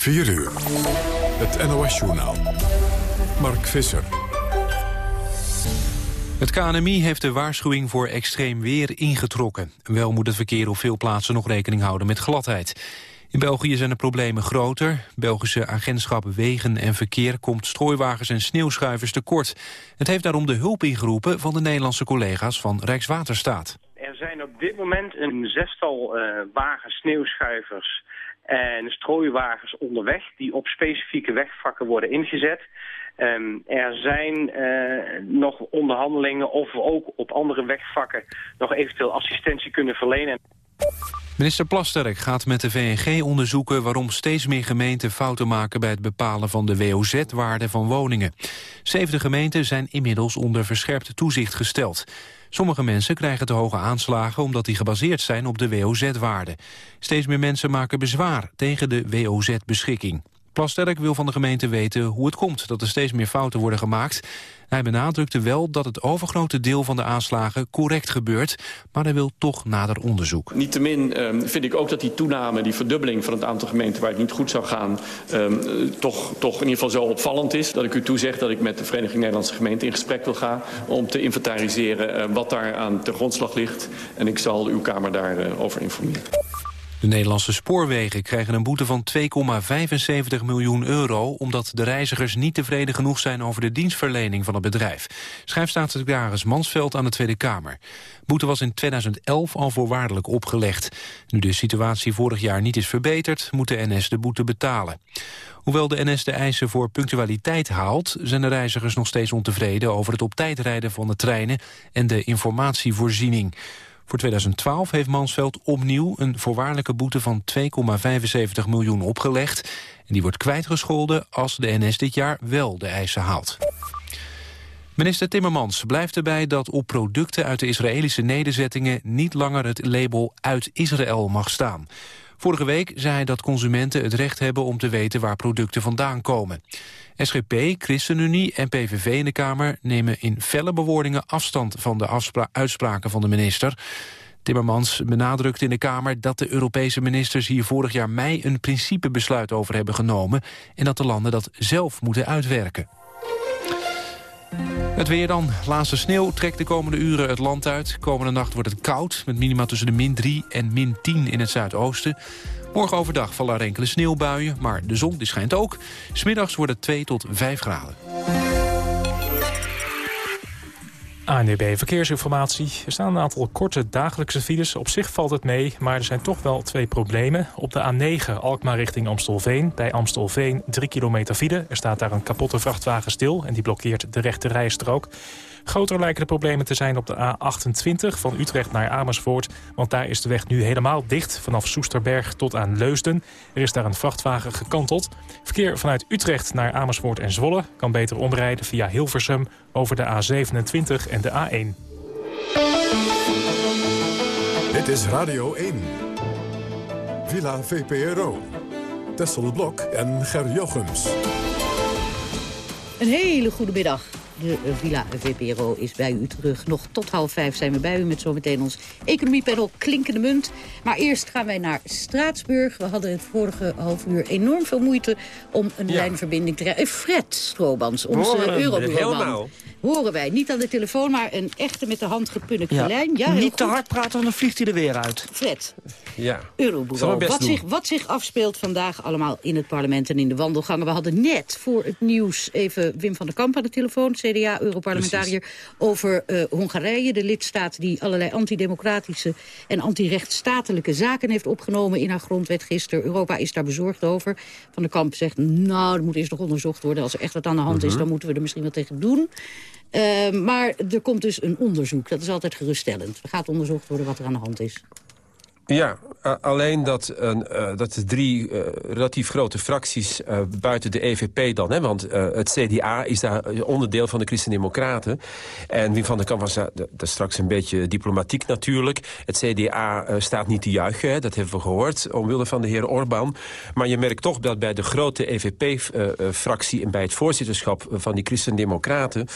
4 uur. Het NOS-journaal. Mark Visser. Het KNMI heeft de waarschuwing voor extreem weer ingetrokken. Wel moet het verkeer op veel plaatsen nog rekening houden met gladheid. In België zijn de problemen groter. Belgische agentschap Wegen en Verkeer komt strooiwagens en sneeuwschuivers tekort. Het heeft daarom de hulp ingeroepen van de Nederlandse collega's van Rijkswaterstaat. Er zijn op dit moment een zestal uh, wagens sneeuwschuivers en strooiwagens onderweg die op specifieke wegvakken worden ingezet. Um, er zijn uh, nog onderhandelingen of we ook op andere wegvakken nog eventueel assistentie kunnen verlenen. Minister Plasterk gaat met de VNG onderzoeken waarom steeds meer gemeenten fouten maken bij het bepalen van de WOZ-waarde van woningen. 70 gemeenten zijn inmiddels onder verscherpt toezicht gesteld. Sommige mensen krijgen te hoge aanslagen omdat die gebaseerd zijn op de WOZ-waarde. Steeds meer mensen maken bezwaar tegen de WOZ-beschikking. Plasterk wil van de gemeente weten hoe het komt dat er steeds meer fouten worden gemaakt. Hij benadrukte wel dat het overgrote deel van de aanslagen correct gebeurt, maar hij wil toch nader onderzoek. Niettemin um, vind ik ook dat die toename, die verdubbeling van het aantal gemeenten waar het niet goed zou gaan, um, toch, toch in ieder geval zo opvallend is. Dat ik u toezeg dat ik met de Vereniging Nederlandse Gemeenten in gesprek wil gaan om te inventariseren uh, wat daar aan ten grondslag ligt. En ik zal uw Kamer daarover informeren. De Nederlandse spoorwegen krijgen een boete van 2,75 miljoen euro... omdat de reizigers niet tevreden genoeg zijn over de dienstverlening van het bedrijf. Schrijft staatssecretaris Mansveld aan de Tweede Kamer. Boete was in 2011 al voorwaardelijk opgelegd. Nu de situatie vorig jaar niet is verbeterd, moet de NS de boete betalen. Hoewel de NS de eisen voor punctualiteit haalt... zijn de reizigers nog steeds ontevreden over het op tijd rijden van de treinen... en de informatievoorziening. Voor 2012 heeft Mansveld opnieuw een voorwaardelijke boete van 2,75 miljoen opgelegd. En die wordt kwijtgescholden als de NS dit jaar wel de eisen haalt. Minister Timmermans blijft erbij dat op producten uit de Israëlische nederzettingen niet langer het label uit Israël mag staan. Vorige week zei hij dat consumenten het recht hebben om te weten waar producten vandaan komen. SGP, ChristenUnie en PVV in de Kamer nemen in felle bewoordingen afstand van de uitspraken van de minister. Timmermans benadrukt in de Kamer dat de Europese ministers hier vorig jaar mei een principebesluit over hebben genomen en dat de landen dat zelf moeten uitwerken. Het weer dan. Laatste sneeuw trekt de komende uren het land uit. Komende nacht wordt het koud, met minima tussen de min 3 en min 10 in het zuidoosten. Morgen overdag vallen er enkele sneeuwbuien, maar de zon die schijnt ook. Smiddags wordt het 2 tot 5 graden. ANDB Verkeersinformatie. Er staan een aantal korte dagelijkse files. Op zich valt het mee, maar er zijn toch wel twee problemen. Op de A9 Alkmaar richting Amstelveen. Bij Amstelveen 3 kilometer file. Er staat daar een kapotte vrachtwagen stil en die blokkeert de rechte rijstrook. Groter lijken de problemen te zijn op de A28 van Utrecht naar Amersfoort. Want daar is de weg nu helemaal dicht vanaf Soesterberg tot aan Leusden. Er is daar een vrachtwagen gekanteld. Verkeer vanuit Utrecht naar Amersfoort en Zwolle kan beter omrijden via Hilversum over de A27 en de A1. Dit is Radio 1. Villa VPRO. Tessel Blok en Ger Jochems. Een hele goede middag. De Villa VPRO is bij u terug. Nog tot half vijf zijn we bij u met zometeen ons economiepanel Klinkende Munt. Maar eerst gaan wij naar Straatsburg. We hadden het vorige half uur enorm veel moeite om een ja. lijnverbinding te krijgen. Fred Stroobans, onze Eurobuurman horen wij. Niet aan de telefoon, maar een echte met de hand gepunnekte ja. lijn. Ja, Niet te hard praten, dan vliegt hij er weer uit. Fred, ja. Eurobureau. Wat zich, wat zich afspeelt vandaag allemaal in het parlement en in de wandelgangen. We hadden net voor het nieuws even Wim van der Kamp aan de telefoon... CDA-europarlementariër over uh, Hongarije. De lidstaat die allerlei antidemocratische en antirechtsstatelijke zaken heeft opgenomen... in haar grondwet gisteren. Europa is daar bezorgd over. Van der Kamp zegt, nou, er moet eerst nog onderzocht worden. Als er echt wat aan de hand is, mhm. dan moeten we er misschien wat tegen doen. Uh, maar er komt dus een onderzoek. Dat is altijd geruststellend. Er gaat onderzocht worden wat er aan de hand is. Ja, alleen dat, uh, dat de drie relatief grote fracties buiten de EVP dan... Hè, want het CDA is daar onderdeel van de Christen-Democraten. En Wim van der Kamp was daar, straks een beetje diplomatiek natuurlijk. Het CDA staat niet te juichen, hè, dat hebben we gehoord... omwille van de heer Orbán. Maar je merkt toch dat bij de grote EVP-fractie... en bij het voorzitterschap van die Christen-Democraten...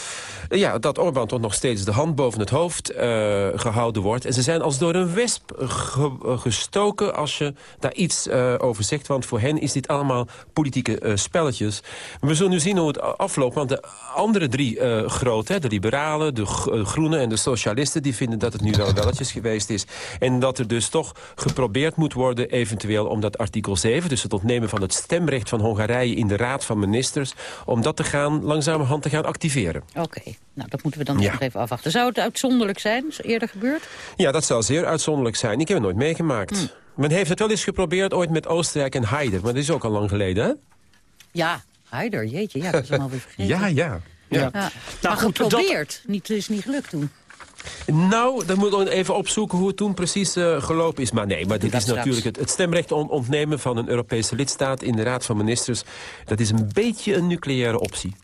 ja, dat Orbán toch nog steeds de hand boven het hoofd gehouden wordt. En ze zijn als door een wesp ge gestuurd stoken als je daar iets over zegt. Want voor hen is dit allemaal politieke spelletjes. We zullen nu zien hoe het afloopt. Want de andere drie grote, de liberalen, de groenen en de socialisten... die vinden dat het nu wel welletjes geweest is. En dat er dus toch geprobeerd moet worden eventueel om dat artikel 7... dus het ontnemen van het stemrecht van Hongarije in de Raad van Ministers... om dat te gaan, langzamerhand te gaan activeren. Oké, nou dat moeten we dan nog even afwachten. Zou het uitzonderlijk zijn, is eerder gebeurd? Ja, dat zou zeer uitzonderlijk zijn. Ik heb het nooit meegemaakt. Hm. Men heeft het wel eens geprobeerd ooit met Oostenrijk en Haider. Maar dat is ook al lang geleden, hè? Ja, Haider, jeetje, ja, dat is alweer vergeten. ja, ja. Ja. ja. Nou, goed, geprobeerd. Dat... Niet, is niet gelukt toen. Nou, dan moeten we even opzoeken hoe het toen precies uh, gelopen is. Maar nee, maar dit is natuurlijk het, het stemrecht ontnemen van een Europese lidstaat in de Raad van Ministers. Dat is een beetje een nucleaire optie.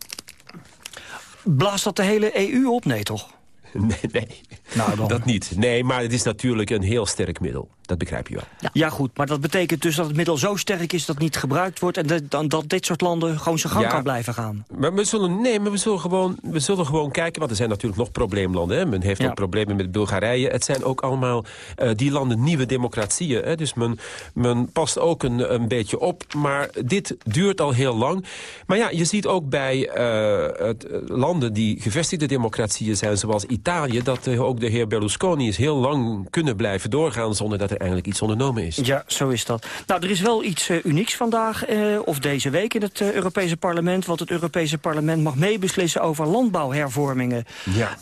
Blaast dat de hele EU op? Nee, toch? Nee, nee. Nou, dat niet. Nee, maar het is natuurlijk een heel sterk middel. Dat begrijp je wel. Ja. ja. goed, maar dat betekent dus dat het middel zo sterk is dat het niet gebruikt wordt... en dat, dan, dat dit soort landen gewoon zijn gang kan blijven gaan. Maar we zullen, nee, maar we zullen, gewoon, we zullen gewoon kijken... want er zijn natuurlijk nog probleemlanden. Hè. Men heeft ook problemen met Bulgarije. Het zijn ook allemaal uh, die landen nieuwe democratieën. Hè. Dus men, men past ook een, een beetje op. Maar dit duurt al heel lang. Maar ja, je ziet ook bij uh, het, landen die gevestigde democratieën zijn... zoals Italië, dat uh, ook de heer Berlusconi is heel lang kunnen blijven doorgaan... zonder dat er eigenlijk iets ondernomen is. Ja, zo is dat. Nou, er is wel iets uh, unieks vandaag, uh, of deze week in het uh, Europese parlement... want het Europese parlement mag meebeslissen over landbouwhervormingen. Ja.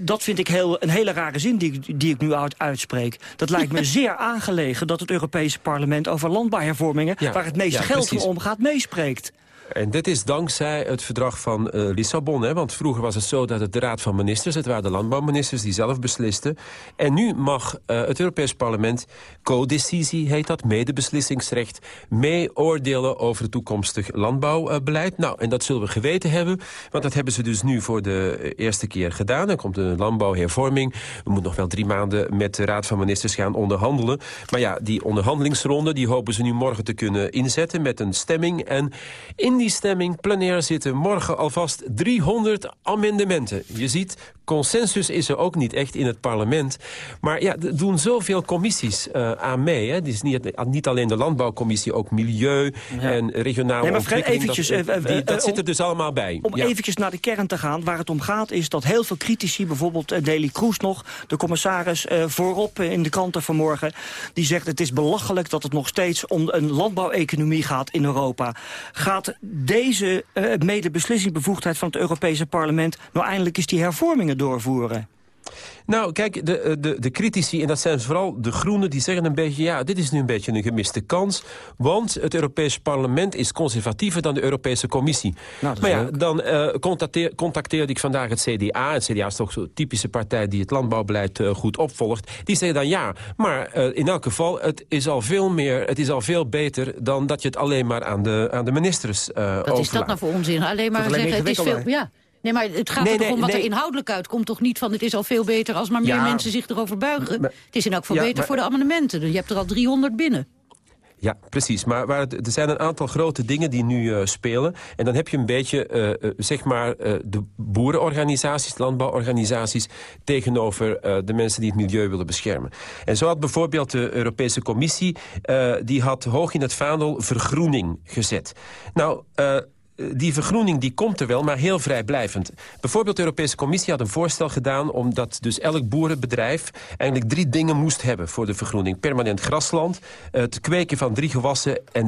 dat vind ik heel, een hele rare zin die, die ik nu uit, uitspreek. Dat lijkt me zeer aangelegen dat het Europese parlement over landbouwhervormingen... Ja. waar het meeste geld voor omgaat, meespreekt. En dit is dankzij het verdrag van uh, Lissabon. Hè? Want vroeger was het zo dat het de Raad van Ministers... het waren de landbouwministers die zelf beslisten. En nu mag uh, het Europees Parlement, co-decisie heet dat... medebeslissingsrecht, mee oordelen over het toekomstig landbouwbeleid. Nou, en dat zullen we geweten hebben. Want dat hebben ze dus nu voor de eerste keer gedaan. Dan komt een landbouwhervorming. We moeten nog wel drie maanden met de Raad van Ministers gaan onderhandelen. Maar ja, die onderhandelingsronde die hopen ze nu morgen te kunnen inzetten... met een stemming. En in die stemming plenair zitten morgen alvast 300 amendementen. Je ziet, consensus is er ook niet echt in het parlement. Maar ja, er doen zoveel commissies uh, aan mee. Hè. Het is niet, niet alleen de landbouwcommissie, ook milieu en regionale nee, maar ontwikkeling. Eventjes, dat, uh, die, dat zit er dus allemaal bij. Om ja. eventjes naar de kern te gaan. Waar het om gaat is dat heel veel critici, bijvoorbeeld Daily Kroes nog... de commissaris voorop in de kranten vanmorgen... die zegt het is belachelijk dat het nog steeds om een landbouweconomie gaat in Europa. Gaat deze uh, medebeslissingsbevoegdheid van het Europese parlement... nou eindelijk eens die hervormingen doorvoeren? Nou, kijk, de, eh, de, de critici, en dat zijn vooral de groenen... die zeggen een beetje, ja, dit is nu een beetje een gemiste kans... want het Europese parlement is conservatiever dan de Europese Commissie. Nou, maar ja, dan uh, contacteerde ik vandaag het CDA. Het CDA is toch zo'n typische partij die het landbouwbeleid uh, goed opvolgt. Die zeggen dan, ja, maar uh, in elk geval... het is al veel meer, het is al veel beter... dan dat je het alleen maar aan de, aan de ministers uh, Wat overlaat. is dat nou voor onzin? Alleen maar zeggen, het is veel... Ja. Nee, maar het gaat nee, er om wat er inhoudelijk uitkomt. Toch niet van het is al veel beter als maar meer mensen zich erover buigen. het is in elk geval beter voor de amendementen. Je hebt er al 300 binnen. Ja, precies. Maar waar er zijn een aantal grote dingen die nu uh, spelen. En dan heb je een beetje, uh, zeg maar, de boerenorganisaties, landbouworganisaties... tegenover de mensen die het milieu willen beschermen. En zo had bijvoorbeeld de Europese Commissie... die had hoog in het vaandel vergroening gezet. Nou die vergroening die komt er wel, maar heel vrijblijvend. Bijvoorbeeld de Europese Commissie had een voorstel gedaan... omdat dus elk boerenbedrijf eigenlijk drie dingen moest hebben voor de vergroening. Permanent grasland, het kweken van drie gewassen en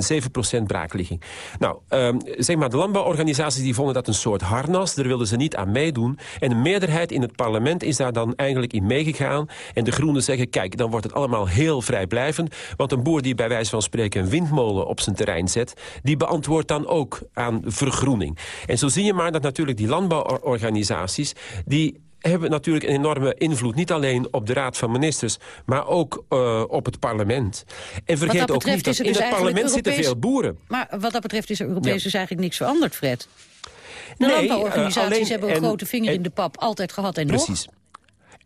7% braakligging. Nou, um, zeg maar, de landbouworganisaties die vonden dat een soort harnas. Daar wilden ze niet aan meedoen. En de meerderheid in het parlement is daar dan eigenlijk in meegegaan. En de groenen zeggen, kijk, dan wordt het allemaal heel vrijblijvend. Want een boer die bij wijze van spreken een windmolen op zijn terrein zet... die beantwoordt dan ook aan vergroening. En zo zie je maar dat natuurlijk die landbouworganisaties... die hebben natuurlijk een enorme invloed. Niet alleen op de Raad van Ministers, maar ook uh, op het parlement. En vergeet ook niet dat in dus het parlement zitten veel boeren. Maar wat dat betreft is er Europees ja. dus eigenlijk niks veranderd, Fred. De nee, landbouworganisaties uh, alleen, hebben een en, grote vinger en, in de pap altijd gehad en precies. nog.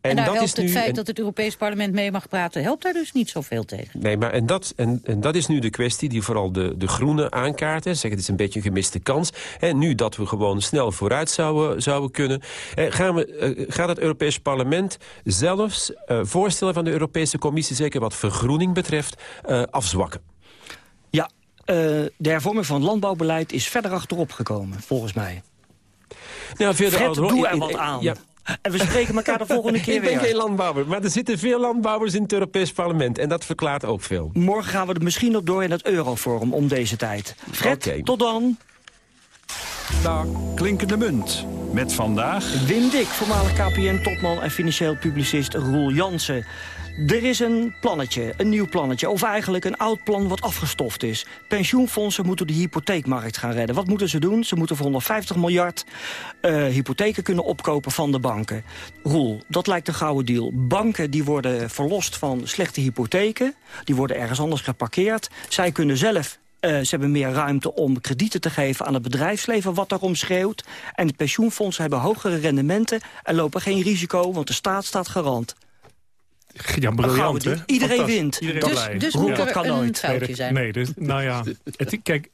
En, daar dat helpt is het feit dat het Europees Parlement mee mag praten... helpt daar dus niet zoveel tegen. Nee, maar en dat, en, en dat is nu de kwestie die vooral de, de groenen aankaarten. Zeggen het is een beetje een gemiste kans. En nu dat we gewoon snel vooruit zouden, zouden kunnen... gaan we, gaat het Europees Parlement zelfs voorstellen van de Europese Commissie... zeker wat vergroening betreft, afzwakken? Ja, de hervorming van het landbouwbeleid is verder achterop gekomen, volgens mij. Nou, Fred, doe er wat aan. Ja. En we spreken elkaar de volgende keer weer. Ik ben geen landbouwer, maar er zitten veel landbouwers in het Europees Parlement. En dat verklaart ook veel. Morgen gaan we er misschien nog door in het Euroforum om deze tijd. Fred, tot dan. Dag, klinkende munt. Met vandaag... Wim Dik, voormalig KPN-topman en financieel publicist Roel Jansen. Er is een plannetje, een nieuw plannetje. Of eigenlijk een oud plan wat afgestoft is. Pensioenfondsen moeten de hypotheekmarkt gaan redden. Wat moeten ze doen? Ze moeten voor 150 miljard uh, hypotheken kunnen opkopen van de banken. Roel, dat lijkt een gouden deal. Banken die worden verlost van slechte hypotheken. Die worden ergens anders geparkeerd. Zij kunnen zelf uh, ze hebben meer ruimte om kredieten te geven aan het bedrijfsleven wat daarom schreeuwt. En de pensioenfondsen hebben hogere rendementen en lopen geen risico, want de staat staat garant. Ja, briljant, hè? Iedereen wint. Iedereen dus, dus moet er kan een nooit. foutje zijn. Nee, dus, nou ja, het, kijk,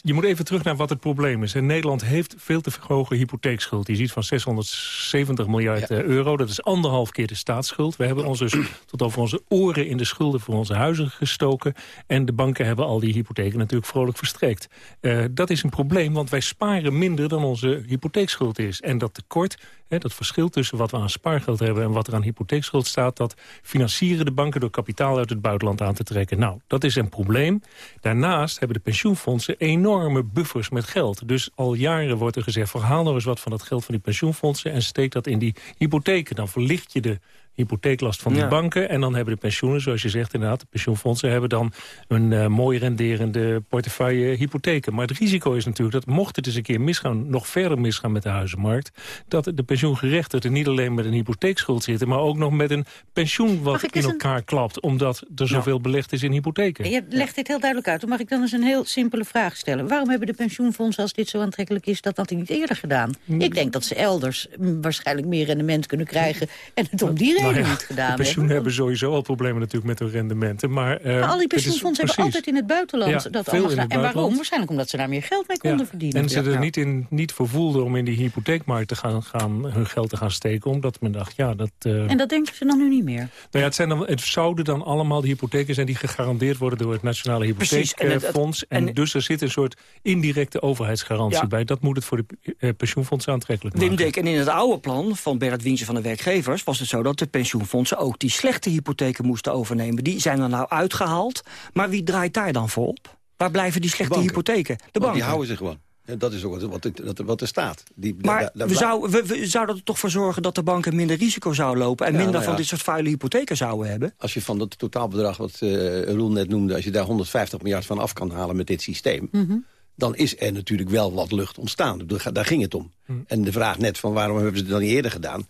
je moet even terug naar wat het probleem is. Nederland heeft veel te hoge hypotheekschuld. Je ziet van 670 miljard eh, euro. Dat is anderhalf keer de staatsschuld. We hebben ons dus tot over onze oren in de schulden voor onze huizen gestoken. En de banken hebben al die hypotheken natuurlijk vrolijk verstrekt. Uh, dat is een probleem, want wij sparen minder dan onze hypotheekschuld is. En dat tekort dat verschil tussen wat we aan spaargeld hebben en wat er aan hypotheekschuld staat... dat financieren de banken door kapitaal uit het buitenland aan te trekken. Nou, dat is een probleem. Daarnaast hebben de pensioenfondsen enorme buffers met geld. Dus al jaren wordt er gezegd, verhaal nog eens wat van dat geld van die pensioenfondsen... en steek dat in die hypotheken. Dan verlicht je de hypotheeklast van die banken. En dan hebben de pensioenen, zoals je zegt inderdaad... de pensioenfondsen hebben dan een uh, mooi renderende portefeuille hypotheken. Maar het risico is natuurlijk dat mocht het eens een keer misgaan... nog verder misgaan met de huizenmarkt... dat de pensioengerechtigden niet alleen met een hypotheekschuld zitten... maar ook nog met een pensioen wat in elkaar klapt... omdat er zoveel belegd is in hypotheken. Je legt dit heel duidelijk uit. Dan mag ik dan eens een heel simpele vraag stellen. Waarom hebben de pensioenfondsen, als dit zo aantrekkelijk is... dat dat niet eerder gedaan? Ik denk dat ze elders mm, waarschijnlijk meer rendement kunnen krijgen... en het om die nou niet gedaan De pensioenen hebben sowieso al problemen natuurlijk met hun rendementen. Maar, uh, maar al die pensioenfondsen hebben altijd in het buitenland dat allemaal gedaan. En waarom? Waarschijnlijk omdat ze daar meer geld mee konden verdienen. En ze er niet, in, niet voor voelden om in die hypotheekmarkt te gaan, gaan, hun geld te gaan steken. Omdat men dacht, ja, dat... Uh... En dat denken ze dan nu niet meer? Nou ja, het, zijn dan, het zouden dan allemaal de hypotheken zijn die gegarandeerd worden door het Nationale Hypotheekfonds. En, en, dus er zit een soort indirecte overheidsgarantie bij. Dat moet het voor de uh, pensioenfondsen aantrekkelijk maken. Wim en in het oude plan van Bernard Wientje van de werkgevers was het zo dat de pensioenfondsen ook die slechte hypotheken moesten overnemen. Die zijn er nou uitgehaald. Maar wie draait daar dan voor op? Waar blijven die slechte hypotheken? De banken. Die houden zich gewoon. dat is ook wat, wat, wat er staat. Die, maar we, zou, we, zouden er toch voor zorgen dat de banken minder risico zouden lopen... en minder nou van dit soort vuile hypotheken zouden hebben? Als je van dat totaalbedrag wat uh, Roel net noemde... als je daar 150 miljard van af kan halen met dit systeem... Mhm. dan is er natuurlijk wel wat lucht ontstaan. Daar ging het om. Mhm. En de vraag net van waarom hebben ze het dan niet eerder gedaan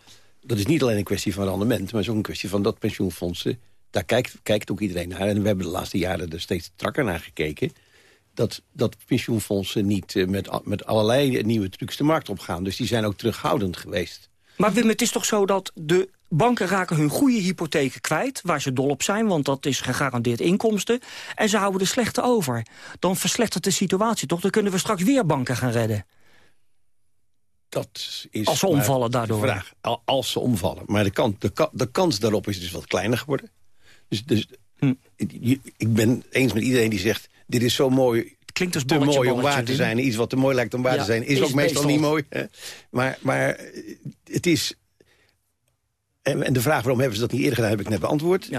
dat is niet alleen een kwestie van rendement... maar is ook een kwestie van dat pensioenfondsen... daar kijkt, kijkt ook iedereen naar. En we hebben de laatste jaren er steeds strakker naar gekeken... dat, dat pensioenfondsen niet eh, met, met allerlei nieuwe trucs de markt op gaan. Dus die zijn ook terughoudend geweest. Maar Wim, het is toch zo dat de banken raken hun goede hypotheken kwijt... waar ze dol op zijn, want dat is gegarandeerd inkomsten... en ze houden de slechte over. Dan verslechtert de situatie toch? Dan kunnen we straks weer banken gaan redden. Dat is als ze omvallen daardoor? Vraag, als ze omvallen. Maar de, kans, de, de kans daarop is dus wat kleiner geworden. Dus, dus hm. ik ben eens met iedereen die zegt... dit is zo mooi klinkt dus te mooi om waar te zijn. Iets wat te mooi lijkt om waar te zijn, is, ook meestal, niet mooi. Hè? Maar, maar het is... En, de vraag waarom hebben ze dat niet eerder gedaan, heb ik net beantwoord.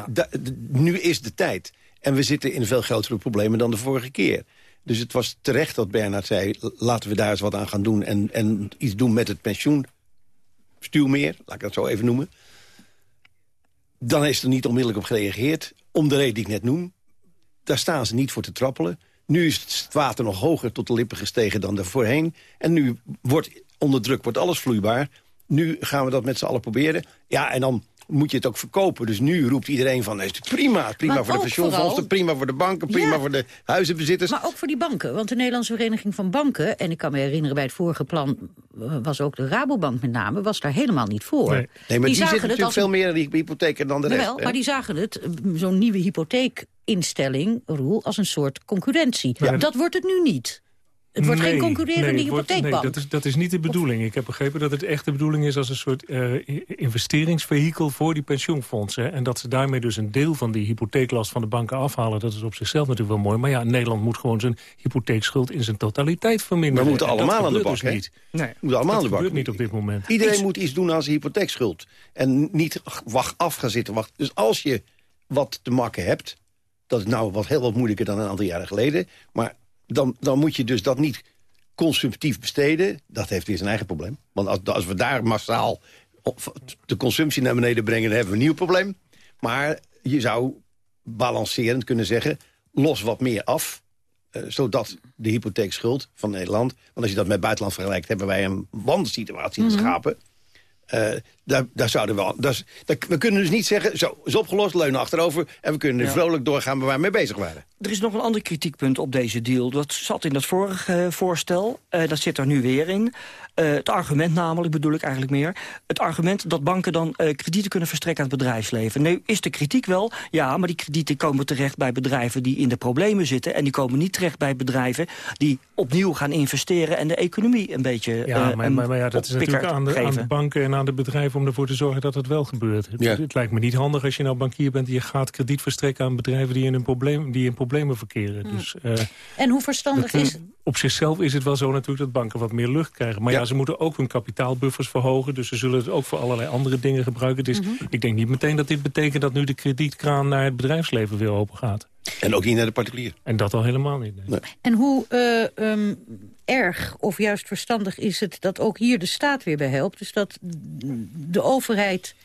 nu is de tijd. En we zitten in veel grotere problemen dan de vorige keer. Dus het was terecht dat Bernard zei... laten we daar eens wat aan gaan doen en, en iets doen met het pensioen. meer, laat ik dat zo even noemen. Dan is er niet onmiddellijk op gereageerd. Om de reden die ik net noem. Daar staan ze niet voor te trappelen. Nu is het water nog hoger tot de lippen gestegen dan daarvoorheen. En nu wordt onder druk wordt alles vloeibaar. Nu gaan we dat met z'n allen proberen. Ja, en dan moet je het ook verkopen. Dus nu roept iedereen van, is het prima. Prima voor de pensioenfondsen, prima voor de banken, prima voor de huizenbezitters. Maar ook voor die banken. Want de Nederlandse Vereniging van Banken... en ik kan me herinneren bij het vorige plan... was ook de Rabobank met name, was daar helemaal niet voor. Nee, nee maar die, die zit natuurlijk veel meer in die hypotheken dan de rest. Wel, maar die zagen het, zo'n nieuwe hypotheekinstelling, Roel, als een soort concurrentie. Dat wordt het nu niet. Het wordt geen concurrerende nee, hypotheekbank. nee, dat is, dat is niet de bedoeling. Ik heb begrepen dat het echt de bedoeling is als een soort uh, investeringsvehikel voor die pensioenfondsen. En dat ze daarmee dus een deel van die hypotheeklast van de banken afhalen. Dat is op zichzelf natuurlijk wel mooi. Maar ja, Nederland moet gewoon zijn hypotheekschuld in zijn totaliteit verminderen. We moeten allemaal aan de bak, dus niet. Nee, we moeten allemaal aan de bak. gebeurt niet op dit moment. Iedereen moet iets doen aan zijn hypotheekschuld. En niet wacht af gaan zitten wachten. Dus als je wat te makken hebt... dat is nou wat heel wat moeilijker dan een aantal jaren geleden... maar dan, dan moet je dus dat niet consumptief besteden. Dat heeft weer zijn eigen probleem. Want als, als we daar massaal de consumptie naar beneden brengen... dan hebben we een nieuw probleem. Maar je zou balancerend kunnen zeggen... los wat meer af, uh, zodat de hypotheekschuld van Nederland... want als je dat met buitenland vergelijkt... hebben wij een wandensituatie mm geschapen... Uh, daar, daar, zouden we, daar, we kunnen dus niet zeggen, zo, is opgelost, leunen achterover... en we kunnen ja. vrolijk doorgaan waar we mee bezig waren. Er is nog een ander kritiekpunt op deze deal. Dat zat in dat vorige voorstel, uh, dat zit er nu weer in. Uh, het argument namelijk, bedoel ik eigenlijk meer... het argument dat banken dan uh, kredieten kunnen verstrekken aan het bedrijfsleven. Nu is de kritiek wel, ja, maar die kredieten komen terecht bij bedrijven... die in de problemen zitten en die komen niet terecht bij bedrijven... die opnieuw gaan investeren en de economie een beetje Ja, maar, maar, maar ja, dat is natuurlijk aan de, aan de, banken en aan de bedrijven... om ervoor te zorgen dat het wel gebeurt. Het, ja. het, lijkt me niet handig als je nou bankier bent... en je gaat krediet verstrekken aan bedrijven die in, een probleem, die in problemen verkeren. Hmm. Dus, uh, en hoe verstandig is op zichzelf is het wel zo natuurlijk dat banken wat meer lucht krijgen. Maar ja, ze moeten ook hun kapitaalbuffers verhogen. Dus ze zullen het ook voor allerlei andere dingen gebruiken. Dus mm ik denk niet meteen dat dit betekent dat nu de kredietkraan naar het bedrijfsleven weer open gaat. En ook niet naar de particulier. En dat al helemaal niet. Nee. En hoe uh, um, erg of juist verstandig is het dat ook hier de staat weer bij helpt? Dus dat de overheid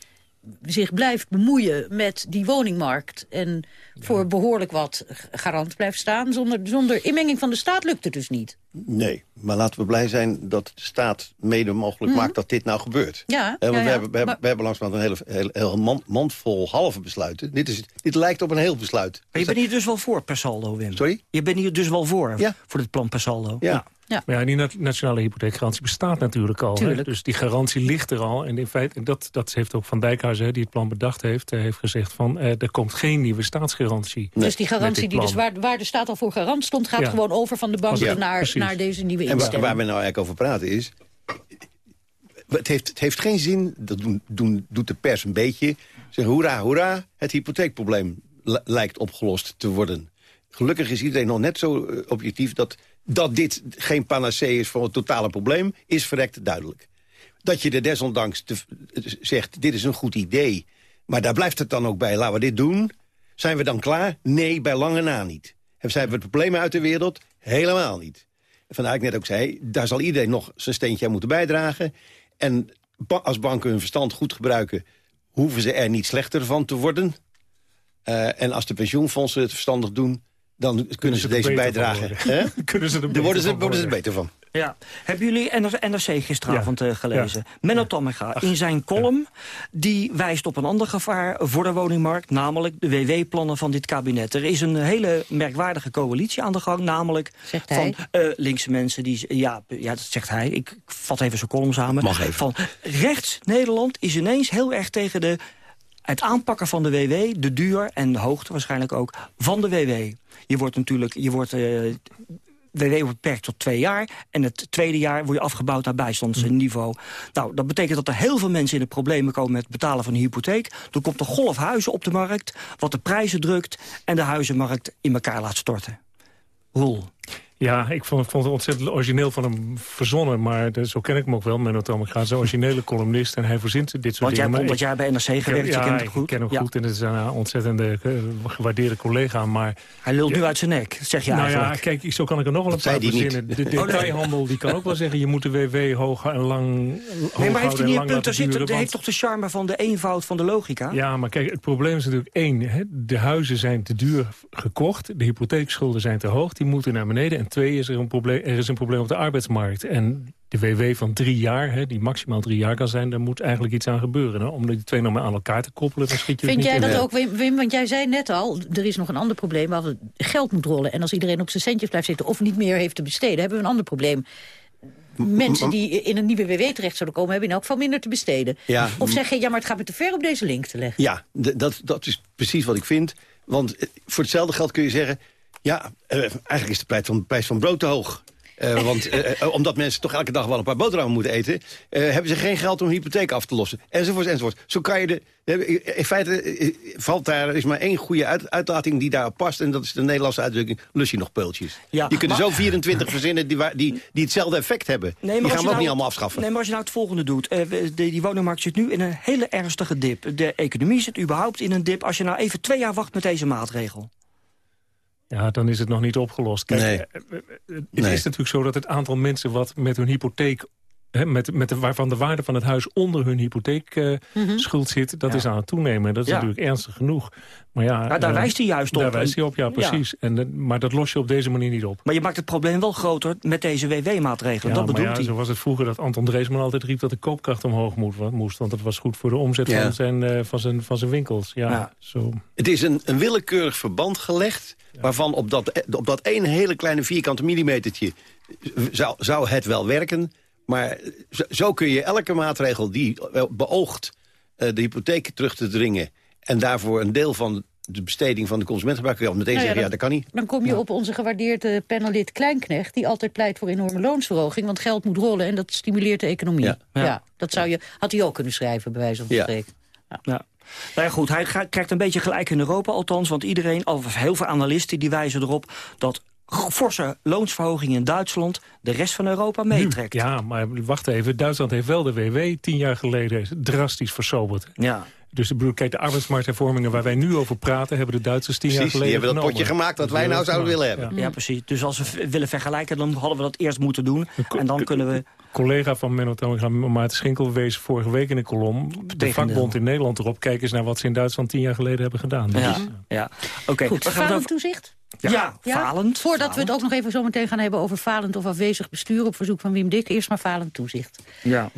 zich blijft bemoeien met die woningmarkt... en voor behoorlijk wat garant blijft staan. Zonder, zonder inmenging van de staat lukt het dus niet. Nee, maar laten we blij zijn dat de staat mede mogelijk mhm. maakt dat dit nou gebeurt. Ja, we, hebben, we, hebben, we hebben langzamerhand een hele, hele, hele mand, vol halve besluiten. Dit, is, dit lijkt op een heel besluit. Maar je bent hier dus wel voor per saldo, Wim? Sorry? Je bent hier dus wel voor, ja. voor dit plan per saldo? Ja. Ja. Maar ja, die nationale hypotheekgarantie bestaat natuurlijk al. Hè? Dus die garantie ligt er al. En in feite, dat, dat heeft ook Van Dijkhuizen, die het plan bedacht heeft... Eh, heeft gezegd van, eh, er komt geen nieuwe staatsgarantie. Dus die garantie die dus waar, waar de staat al voor garant stond... gaat gewoon over van de banken naar, naar deze nieuwe instelling. En waar, we nou eigenlijk over praten is... Het heeft, het heeft geen zin, dat doen, doen, doet de pers een beetje... zeggen hoera, hoera, het hypotheekprobleem lijkt opgelost te worden. Gelukkig is iedereen nog net zo eh, objectief... dat dat dit geen panacee is voor het totale probleem, is verrekt duidelijk. Dat je er desondanks zegt, dit is een goed idee... maar daar blijft het dan ook bij, laten we dit doen... Zijn we dan klaar? Nee, bij lange na niet. Zijn we het probleem uit de wereld? Helemaal niet. Vandaar ik net ook zei, daar zal iedereen nog zijn steentje aan moeten bijdragen. En als banken hun verstand goed gebruiken... hoeven ze er niet slechter van te worden. Uh, en als de pensioenfondsen het verstandig doen dan kunnen, ze, deze bijdragen. kunnen ze er beter worden ze, worden ze er beter van. Ja. Hebben jullie NRC gisteravond ja. Eh, gelezen? Ja. Menno Tommega in zijn column... die wijst op een ander gevaar voor de woningmarkt... namelijk de WW-plannen van dit kabinet. Er is een hele merkwaardige coalitie aan de gang... namelijk van uh, linkse mensen die... Ja, ja, dat zegt hij. Ik vat even zijn column samen. Mag even. Van rechts Nederland is ineens heel erg tegen de het aanpakken van de WW, de duur en de hoogte waarschijnlijk ook, van de WW. Je wordt natuurlijk, je wordt, WW wordt beperkt tot twee jaar. En het tweede jaar word je afgebouwd naar bijstandsniveau. Nou, dat betekent dat er heel veel mensen in de problemen komen met het betalen van een hypotheek. Er komt een golf huizen op de markt, wat de prijzen drukt en de huizenmarkt in elkaar laat storten. Roel. Ja, ik vond, vond, het ontzettend origineel van hem verzonnen. Maar zo ken ik hem ook wel, Menno Gaat Zo'n originele columnist en hij verzint dit soort Want dingen. Want jij hebt 100 jaar bij NRC gewerkt, ja, je kent hem goed. ik ken hem goed en het is een ontzettende eh, gewaardeerde collega. Maar, hij lult nu uit zijn nek, zeg je nou eigenlijk. ja, kijk, zo kan ik er nog wel een paar verzinnen. De detailhandel die kan ook wel zeggen... je moet de WW hoog en lang Nee, maar heeft hij niet een punt? Er, zit, heeft toch de charme van de eenvoud van de logica? Ja, maar kijk, het probleem is natuurlijk één. Hè, de huizen zijn te duur gekocht. De hypotheekschulden zijn te hoog. Die moeten naar beneden. En twee is er een probleem, er is een probleem op de arbeidsmarkt. En de WW van drie jaar, hè, die maximaal drie jaar kan zijn... daar moet eigenlijk iets aan gebeuren. Hè? Om die twee nog maar aan elkaar te koppelen, dan schiet je Vind jij dat ook, Wim, Want jij zei net al, er is nog een ander probleem... waar geld moet rollen. En als iedereen op zijn centjes blijft zitten... of niet meer heeft te besteden, hebben we een ander probleem mensen die in een nieuwe WW terecht zouden komen... hebben in elk geval minder te besteden. Ja. Of zeg je, ja, maar het gaat me te ver om deze link te leggen. Ja, dat, dat is precies wat ik vind. Want eh, voor hetzelfde geld kun je zeggen... ja, uh, eigenlijk is de prijs van, prijs van brood te hoog. Uh, want uh, omdat mensen toch elke dag wel een paar boterhammen moeten eten... hebben ze geen geld om hypotheek af te lossen. Enzovoort, enzovoort. Zo kan je de... In feite valt daar, is maar één goede uit, uitlating die daarop past... en dat is de Nederlandse uitdrukking, lus je nog peultjes. Ja, je kunt er zo 24 verzinnen die, die, die hetzelfde effect hebben. die gaan we ook nou, niet allemaal afschaffen. Nee, maar als je nou het volgende doet... de, die woningmarkt zit nu in een hele ernstige dip. De economie zit überhaupt in een dip... als je nou even twee jaar wacht met deze maatregel. Ja, dan is het nog niet opgelost. Kijk, nee. Eh, eh, eh, het is natuurlijk zo dat het aantal mensen wat met hun hypotheek met, met de, waarvan de waarde van het huis onder hun hypotheekschuld uh, zit... dat is aan het toenemen. Dat is natuurlijk ernstig genoeg. Maar ja, daar wijst hij juist op. Daar wijst hij op, ja, precies. En, maar dat los je op deze manier niet op. Maar je maakt het probleem wel groter met deze WW-maatregelen. dat bedoelt hij. Zo was het vroeger dat Anton Dreesman altijd riep... dat de koopkracht omhoog moest. Want dat was goed voor de omzet van, zijn, van, zijn, van zijn winkels. Ja, Zo. Het is een, een willekeurig verband gelegd Waarvan op dat, op dat ene hele kleine vierkante millimetertje zou, zou het wel werken. Maar zo, kun je elke maatregel die beoogt uh, de hypotheek terug te dringen... en daarvoor een deel van de besteding van de consument gebruiken... meteen nou ja, zeggen, ja, dat kan niet. Dan kom je op onze gewaardeerde panelid Kleinknecht... die altijd pleit voor enorme loonsverhoging... want geld moet rollen en dat stimuleert de economie. Ja, dat zou je, had hij ook kunnen schrijven, bij wijze van spreken. Ja. Nou ja, goed, hij krijgt een beetje gelijk in Europa althans. Want iedereen, of heel veel analisten, die wijzen erop... dat forse loonsverhoging in Duitsland de rest van Europa meetrekt. Ja, maar wacht even. Duitsland heeft wel de WW tien jaar geleden drastisch versoberd. Ja. Dus de, kijk, de arbeidsmarkthervormingen waar wij nu over praten... hebben de Duitsers tien jaar geleden die hebben dat potje gemaakt wat wij nou zouden willen hebben. Ja. precies. Dus als we willen vergelijken, dan hadden we dat eerst moeten doen. En dan kunnen we... collega van Menno Maarten Schinkel, wees vorige week in een kolom... de vakbond in Nederland erop. Kijk eens naar wat ze in Duitsland tien jaar geleden hebben gedaan. Ja, dus, ja. oké. Okay. Goed, over... toezicht? Ja, falend. Voordat we het ook nog even zo meteen gaan hebben over falend of afwezig bestuur... op verzoek van Wim Dik, eerst maar falend toezicht. Ja.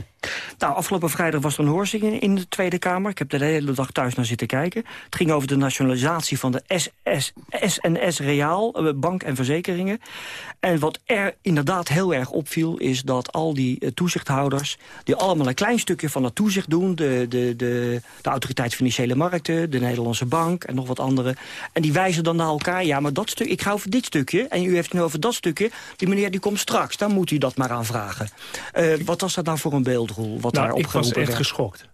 Nou, afgelopen vrijdag was er een hoorzitting in de Tweede Kamer. Ik heb de hele dag thuis naar zitten kijken. Het ging over de nationalisatie van de SS, SNS Reaal, eh, bank en verzekeringen. En wat er inderdaad heel erg opviel... is dat al die eh, toezichthouders... die allemaal een klein stukje van het toezicht doen... de, de, de, de Autoriteit Financiële Markten, de Nederlandse Bank... en nog wat andere. En die wijzen dan naar elkaar... ja, maar dat stuk, ik ga over dit stukje... en u heeft het nu over dat stukje... die meneer die komt straks, dan moet u dat maar aanvragen. Uh, wat was dat nou voor een beeld? wat nou, daar ik was echt geschokt.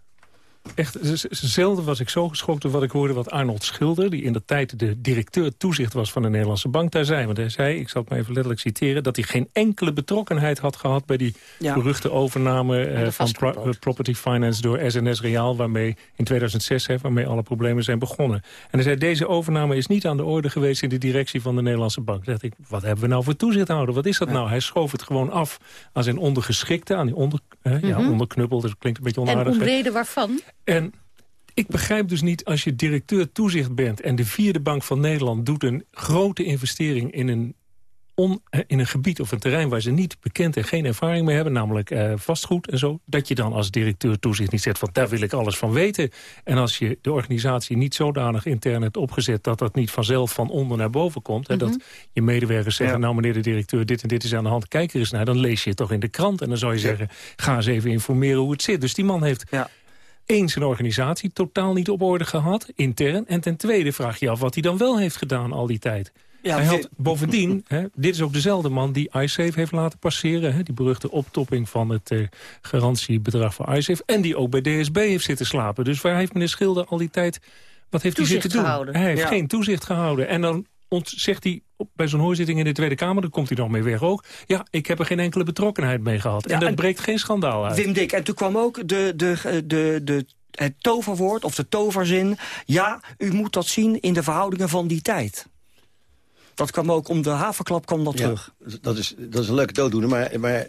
Echt, zelden was ik zo geschokt door wat ik hoorde wat Arnold Schilder... die in de tijd de directeur toezicht was van de Nederlandse Bank, daar zei. Want hij zei, ik zal het maar even letterlijk citeren... dat hij geen enkele betrokkenheid had gehad bij die beruchte overname... Eh, van Property Finance door SNS Reaal... waarmee in 2006, hè, waarmee alle problemen zijn begonnen. En hij zei, deze overname is niet aan de orde geweest... in de directie van de Nederlandse Bank. Dacht ik, wat hebben we nou voor toezichthouder? Wat is dat nou? Hij schoof het gewoon af aan zijn ondergeschikte, aan die onder, ja, mhm. onderknuppel. Dat klinkt een beetje onaardig. En om reden waarvan? En ik begrijp dus niet, als je directeur toezicht bent... en de vierde bank van Nederland doet een grote investering in een, on, in een gebied of een terrein... waar ze niet bekend en geen ervaring mee hebben, namelijk eh, vastgoed en zo... dat je dan als directeur toezicht niet zegt van daar wil ik alles van weten. En als je de organisatie niet zodanig intern hebt opgezet... dat dat niet vanzelf van onder naar boven komt... Mm dat mhm. je medewerkers zeggen, nou meneer de directeur, dit en dit is aan de hand... kijk er eens naar, dan lees je het toch in de krant. En dan zou je zeggen, ga eens even informeren hoe het zit. Dus die man heeft... Ja eens een organisatie totaal niet op orde gehad, intern. En ten tweede vraag je af wat hij dan wel heeft gedaan al die tijd. Ja, hij had bovendien, hè, dit is ook dezelfde man die iSafe heeft laten passeren. Hè, die beruchte optopping van het uh, garantiebedrag voor iSafe. En die ook bij DSB heeft zitten slapen. Dus waar heeft meneer Schilder al die tijd... Wat heeft toezicht hij zitten gehouden. doen? Hij heeft geen toezicht gehouden. En dan zegt hij bij zo'n hoorzitting in de Tweede Kamer... dan komt hij nog mee weg ook. Ja, ik heb er geen enkele betrokkenheid mee gehad. en dat breekt geen schandaal uit. Wim Dik, en toen kwam ook de, de, de, de, het toverwoord of de toverzin... ja, u moet dat zien in de verhoudingen van die tijd. Dat kwam ook om de havenklap kwam dat terug. Dat is, dat is een leuke dooddoener, maar, maar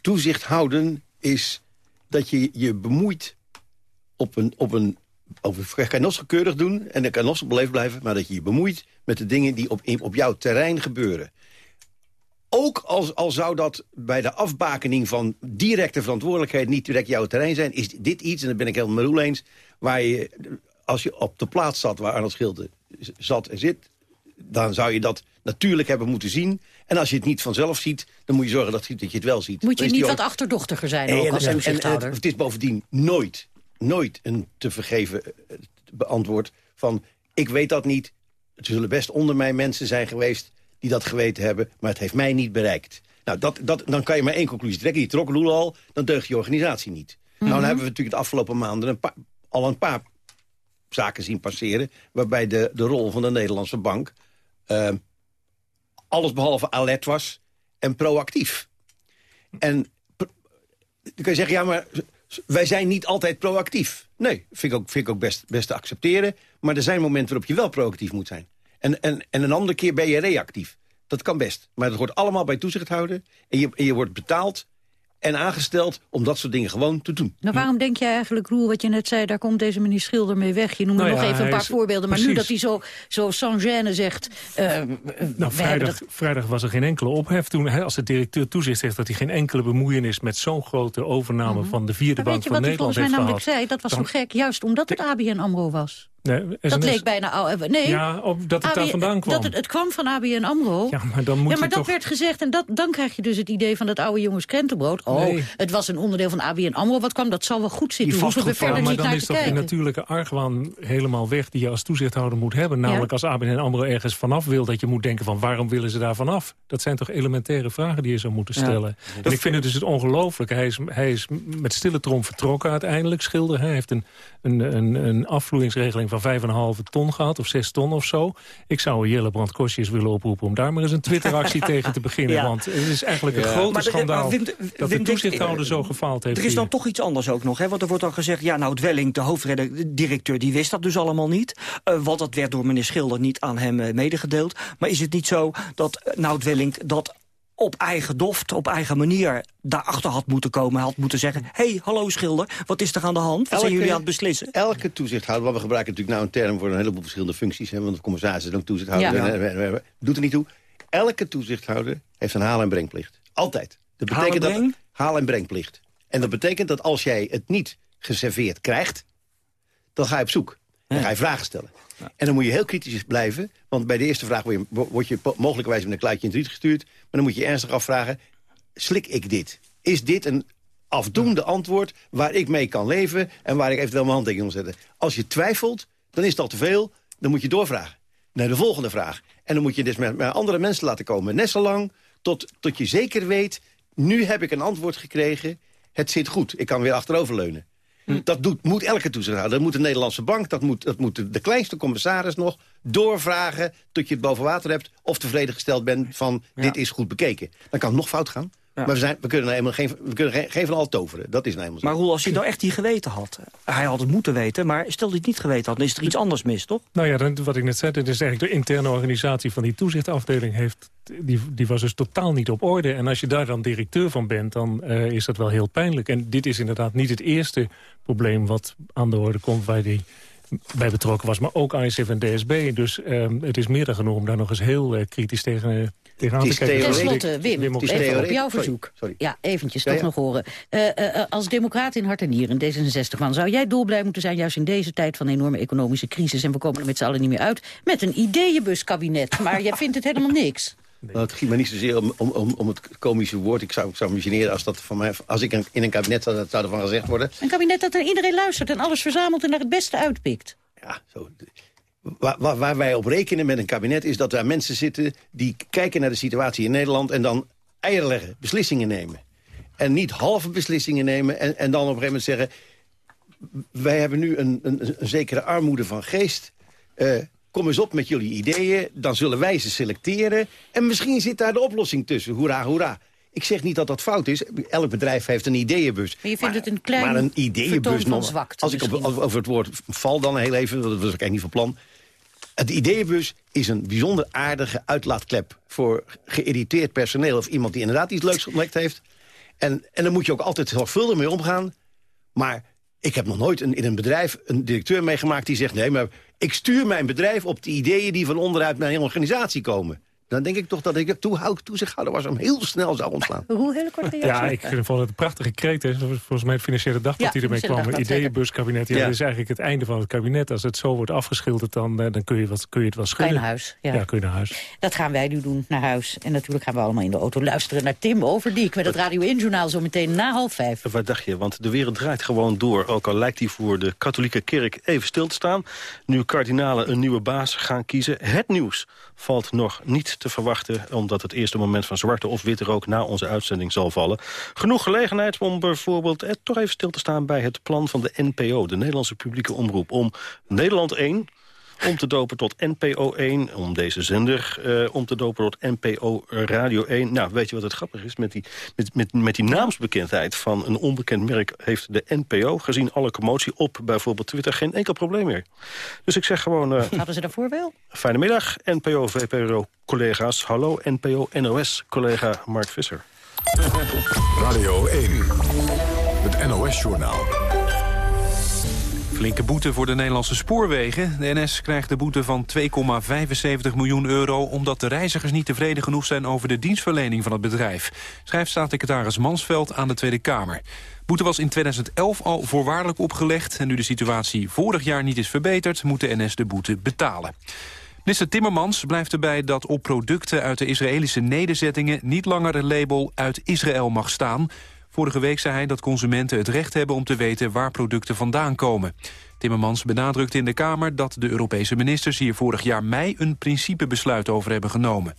toezicht houden is dat je je bemoeit op een, op een over kan je nog zo keurig doen en dan kan je beleefd blijven... maar dat je je bemoeit met de dingen die op, op jouw terrein gebeuren. ook als, al zou dat bij de afbakening van directe verantwoordelijkheid... niet direct jouw terrein zijn, is dit iets, en daar ben ik helemaal met Roel eens... waar je, als je op de plaats zat waar Arnold Schilder zat en zit... dan zou je dat natuurlijk hebben moeten zien. En als je het niet vanzelf ziet, dan moet je zorgen dat, dat je het wel ziet. Moet je niet wat achterdochtiger zijn nee, ook als en, en, Het is bovendien nooit, nooit een te vergeven eh, beantwoord van... ik weet dat niet, er zullen best onder mij mensen zijn geweest die dat geweten hebben, maar het heeft mij niet bereikt. Nou, dat, dat, dan kan je maar één conclusie trekken. Die trok Roel al, dan deugt je organisatie niet. Nou, dan mhm. hebben we natuurlijk de afgelopen maanden een al een paar zaken zien passeren... waarbij de, de rol van de Nederlandse bank uh, alles behalve alert was en proactief. En dan kun je zeggen, ja, maar wij zijn niet altijd proactief. Nee, vind ik ook, vind ik ook best, best te accepteren. Maar er zijn momenten waarop je wel proactief moet zijn. En, en, en een andere keer ben je reactief. Dat kan best. Maar dat hoort allemaal bij toezicht houden. En je, en je wordt betaald en aangesteld om dat soort dingen gewoon te doen. Nou, waarom denk jij eigenlijk, Roel, wat je net zei... daar komt deze meneer Schilder mee weg? Je noemde nou nog even een paar voorbeelden. Maar nu dat hij zo, zo sans gêne zegt... Uh, nou, vrijdag, vrijdag was er geen enkele ophef. Toen hij als de directeur toezicht zegt dat hij geen enkele bemoeienis... met zo'n grote overname mhm. van de vierde bank van Nederland heeft gehad. Weet je wat hij volgens mij namelijk zei? Dat was zo gek, juist omdat het ABN AMRO was. Nee, dat leek bijna... Nee, ja, dat het daar vandaan kwam. Dat het, het, kwam van ABN AMRO. Ja, maar, dan moet ja, maar dat werd gezegd. En dat, dan krijg je dus het idee van dat oude jongens krentenbrood. Oh, het was een onderdeel van ABN AMRO. Wat kwam, dat zal wel goed zitten. Die verder maar niet dan is dat die natuurlijke argwaan helemaal weg... die je als toezichthouder moet hebben. Namelijk als ABN AMRO ergens vanaf wil... dat je moet denken van waarom willen ze daar vanaf? Dat zijn toch elementaire vragen die je zou moeten stellen. En ik vind het dus het ongelooflijk. Hij is, hij is met stille trom vertrokken uiteindelijk, Schilder. Hij heeft een, een, een, een afvloeingsregeling van 5,5 ton gehad, of 6 ton of zo. Ik zou Jelle Brand Kostjes willen oproepen om daar maar eens een Twitteractie tegen te beginnen. Want het is eigenlijk een grote schandaal dat de toezichthouder zo gefaald heeft. Er is dan toch iets anders ook nog. Hè? Want er wordt dan gezegd, ja nou Dwelling, de hoofddirecteur, die wist dat dus allemaal niet. Uh, want dat werd door meneer Schilder niet aan hem uh, medegedeeld. Maar is het niet zo dat uh, nou Dwelling dat op eigen doft, op eigen manier daarachter had moeten komen. Had moeten zeggen, hey, hallo Schilder, wat is er aan de hand? Wat zijn jullie aan het beslissen? Elke toezichthouder, want we gebruiken natuurlijk nou een term... voor een heleboel verschillende functies. Hè, want de commissaris is ook toezichthouder. Doet er niet toe. Elke toezichthouder heeft een haal- en brengplicht. Altijd. Dat betekent haal dat haal- en brengplicht. En dat betekent dat als jij het niet geserveerd krijgt... dan ga je op zoek. Dan ga je vragen stellen. En dan moet je heel kritisch blijven. Want bij de eerste vraag word je, word je met een kluitje in het riet gestuurd. Maar dan moet je ernstig afvragen, slik ik dit? Is dit een afdoende antwoord waar ik mee kan leven... en waar ik eventueel mijn handtekening wil zetten? Als je twijfelt, dan is al te veel. Dan moet je doorvragen naar de volgende vraag. En dan moet je dus met, met andere mensen laten komen. Net zo lang tot, tot je zeker weet... nu heb ik een antwoord gekregen, het zit goed. Ik kan weer achteroverleunen. Hm. Dat doet, moet elke toezichthouder. Dat moet de Nederlandse bank, dat moet, dat moet de, kleinste commissaris nog doorvragen... tot je het boven water hebt of tevreden gesteld bent van dit is goed bekeken. Dan kan het nog fout gaan. Maar we, zijn, we kunnen nou helemaal geen, we kunnen geen, geen van al toveren. Dat is nou helemaal Maar hoe als hij nou echt die geweten had? Hij had het moeten weten, maar stel hij het niet geweten had... dan is er iets anders mis, toch? Nou ja, wat ik net zei, het is eigenlijk de interne organisatie van die toezichtafdeling... Heeft, die, die was dus totaal niet op orde. En als je daar dan directeur van bent, dan uh, is dat wel heel pijnlijk. En dit is inderdaad niet het eerste probleem wat aan de orde komt... bij die bij betrokken was, maar ook ICF en DSB. Dus uh, het is meer dan genoeg om daar nog eens heel uh, kritisch tegen Ten slotte, Wim, even op jouw verzoek. Sorry, Ja, eventjes, toch nog horen. Uh, uh, als democraat in hart en nieren, 66 man... zou jij dolblij moeten zijn, juist in deze tijd van enorme economische crisis... en we komen er met z'n allen niet meer uit, met een ideeënbuskabinet. Maar jij vindt het helemaal niks. Nee. Nou, het ging me niet zozeer om, om, om het komische woord. Ik zou, ik zou me generen als, dat van mij, als ik in een kabinet zat, dat zou ervan gezegd worden. Een kabinet dat er iedereen luistert en alles verzamelt en er het beste uitpikt. Ja, zo. Waar, waar, wij op rekenen met een kabinet is dat er mensen zitten... die kijken naar de situatie in Nederland en dan eieren leggen, beslissingen nemen. En niet halve beslissingen nemen en, en dan op een gegeven moment zeggen... wij hebben nu een, een, zekere armoede van geest... Uh, kom eens op met jullie ideeën, dan zullen wij ze selecteren... en misschien zit daar de oplossing tussen, hoera, hoera. Ik zeg niet dat dat fout is. Elk bedrijf heeft een ideeënbus. Maar je vindt het een klein maar een ideeënbus nog, Als ik op, over het woord val dan heel even, dat was ik eigenlijk niet van plan... Het ideeënbus is een bijzonder aardige uitlaatklep... voor geïrriteerd personeel of iemand die inderdaad iets leuks ontdekt heeft. En, en daar moet je ook altijd zorgvuldig mee omgaan. Maar ik heb nog nooit een, in een bedrijf een directeur meegemaakt die zegt... nee, maar ik stuur mijn bedrijf op de ideeën die van onderuit mijn organisatie komen. Dan denk ik toch dat ik het toezichthouder was... hem heel snel zou ontslaan. Hoe hele korte Ja, ik vond het een prachtige kreet. Volgens mij het Financiële Dagblad ja, die ermee kwam. Een ideeënbuskabinet. Ja, Dat is eigenlijk het einde van het kabinet. Als het zo wordt afgeschilderd, dan, eh, dan kun, je wat, kun je het wel schudden. naar huis. Ja. ja, kun je naar huis. Dat gaan wij nu doen, naar huis. En natuurlijk gaan we allemaal in de auto luisteren naar Tim Overdiek... met het Radio 1-journaal zo meteen na half vijf. Wat dacht je? Want de wereld draait gewoon door. Ook al lijkt die voor de katholieke kerk even stil te staan. Nu kardinalen een nieuwe baas gaan kiezen. Het nieuws valt nog niet te verwachten... omdat het eerste moment van zwarte of witte rook na onze uitzending zal vallen. Genoeg gelegenheid om bijvoorbeeld eh, toch even stil te staan... bij het plan van de NPO, de Nederlandse publieke omroep... om Nederland 1 om te dopen tot NPO 1, om deze zender uh, om te dopen tot NPO Radio 1. Nou, weet je wat het grappig is? Met die, met, met, met die naamsbekendheid van een onbekend merk... heeft de NPO, gezien alle commotie op bijvoorbeeld Twitter... geen enkel probleem meer. Dus ik zeg gewoon... Uh, Hadden ze daarvoor wel? Fijne middag, NPO, VPRO-collega's. Hallo, NPO, NOS-collega Mark Visser. Radio 1, het NOS-journaal. Flinke boete voor de Nederlandse spoorwegen. De NS krijgt de boete van 2,75 miljoen euro... omdat de reizigers niet tevreden genoeg zijn over de dienstverlening van het bedrijf. Schrijft staatssecretaris Mansveld aan de Tweede Kamer. Boete was in 2011 al voorwaardelijk opgelegd... en nu de situatie vorig jaar niet is verbeterd... moet de NS de boete betalen. Minister Timmermans blijft erbij dat op producten uit de Israëlische nederzettingen... niet langer een label uit Israël mag staan... Vorige week zei hij dat consumenten het recht hebben om te weten waar producten vandaan komen. Timmermans benadrukte in de Kamer dat de Europese ministers hier vorig jaar mei een principebesluit over hebben genomen.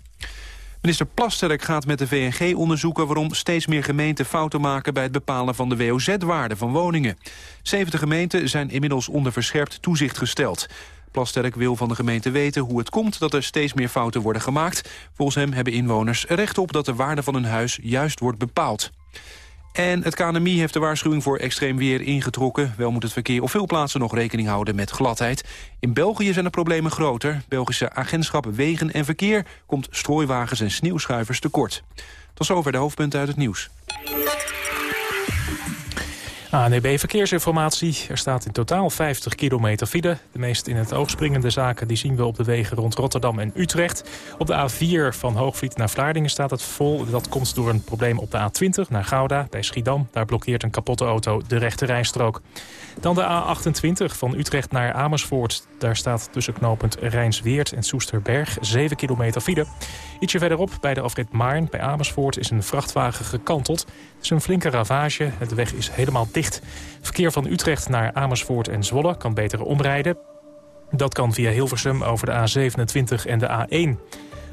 Minister Plasterk gaat met de VNG onderzoeken waarom steeds meer gemeenten fouten maken bij het bepalen van de WOZ-waarde van woningen. 70 gemeenten zijn inmiddels onder verscherpt toezicht gesteld. Plasterk wil van de gemeente weten hoe het komt dat er steeds meer fouten worden gemaakt. Volgens hem hebben inwoners recht op dat de waarde van hun huis juist wordt bepaald. En het KNMI heeft de waarschuwing voor extreem weer ingetrokken. Wel moet het verkeer op veel plaatsen nog rekening houden met gladheid. In België zijn de problemen groter. Belgische agentschap Wegen en Verkeer komt strooiwagens en sneeuwschuivers tekort. Tot zover de hoofdpunten uit het nieuws. ANEB Verkeersinformatie. Er staat in totaal 50 kilometer file. De meest in het oog springende zaken die zien we op de wegen rond Rotterdam en Utrecht. Op de A4 van Hoogvliet naar Vlaardingen staat het vol. Dat komt door een probleem op de A20 naar Gouda bij Schiedam. Daar blokkeert een kapotte auto de rechte rijstrook. Dan de A28 van Utrecht naar Amersfoort. Daar staat tussen knooppunt Rijnsweert en Soesterberg 7 kilometer file. Ietsje verderop bij de afrit Maarn bij Amersfoort is een vrachtwagen gekanteld. Het is een flinke ravage. De weg is helemaal dicht. Verkeer van Utrecht naar Amersfoort en Zwolle kan beter omrijden. Dat kan via Hilversum over de A27 en de A1.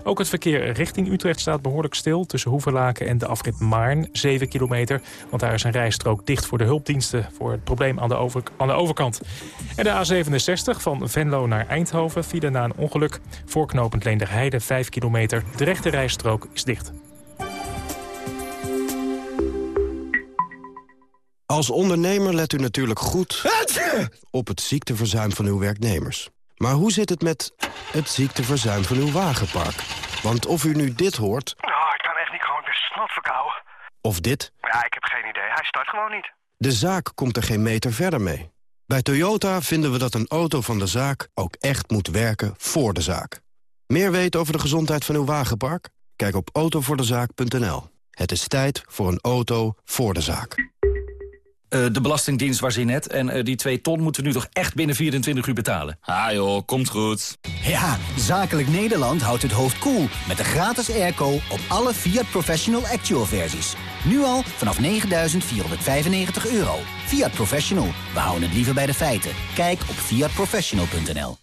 Ook het verkeer richting Utrecht staat behoorlijk stil... tussen Hoevelaken en de afrit Maarn, 7 kilometer. Want daar is een rijstrook dicht voor de hulpdiensten... voor het probleem aan de, over, aan de overkant. En de A67 van Venlo naar Eindhoven vielen na een ongeluk. Voorknopend Leenderheide, 5 kilometer. De rechte rijstrook is dicht. Als ondernemer let u natuurlijk goed op het ziekteverzuim van uw werknemers. Maar hoe zit het met het ziekteverzuim van uw wagenpark? Want of u nu dit hoort... Oh, ik kan echt niet gewoon, ben snot verkouden. Of dit... Ja, ik heb geen idee. Hij start gewoon niet. De zaak komt er geen meter verder mee. Bij Toyota vinden we dat een auto van de zaak ook echt moet werken voor de zaak. Meer weten over de gezondheid van uw wagenpark? Kijk op autovoordezaak.nl. Het is tijd voor een auto voor de zaak. Uh, de Belastingdienst was in net. En uh, die 2 ton moeten we nu toch echt binnen 24 uur betalen. Ah joh, komt goed. Ja, Zakelijk Nederland houdt het hoofd koel cool met de gratis airco op alle Fiat Professional Actual versies. Nu al vanaf 9.495 euro. Fiat Professional, we houden het liever bij de feiten. Kijk op fiatprofessional.nl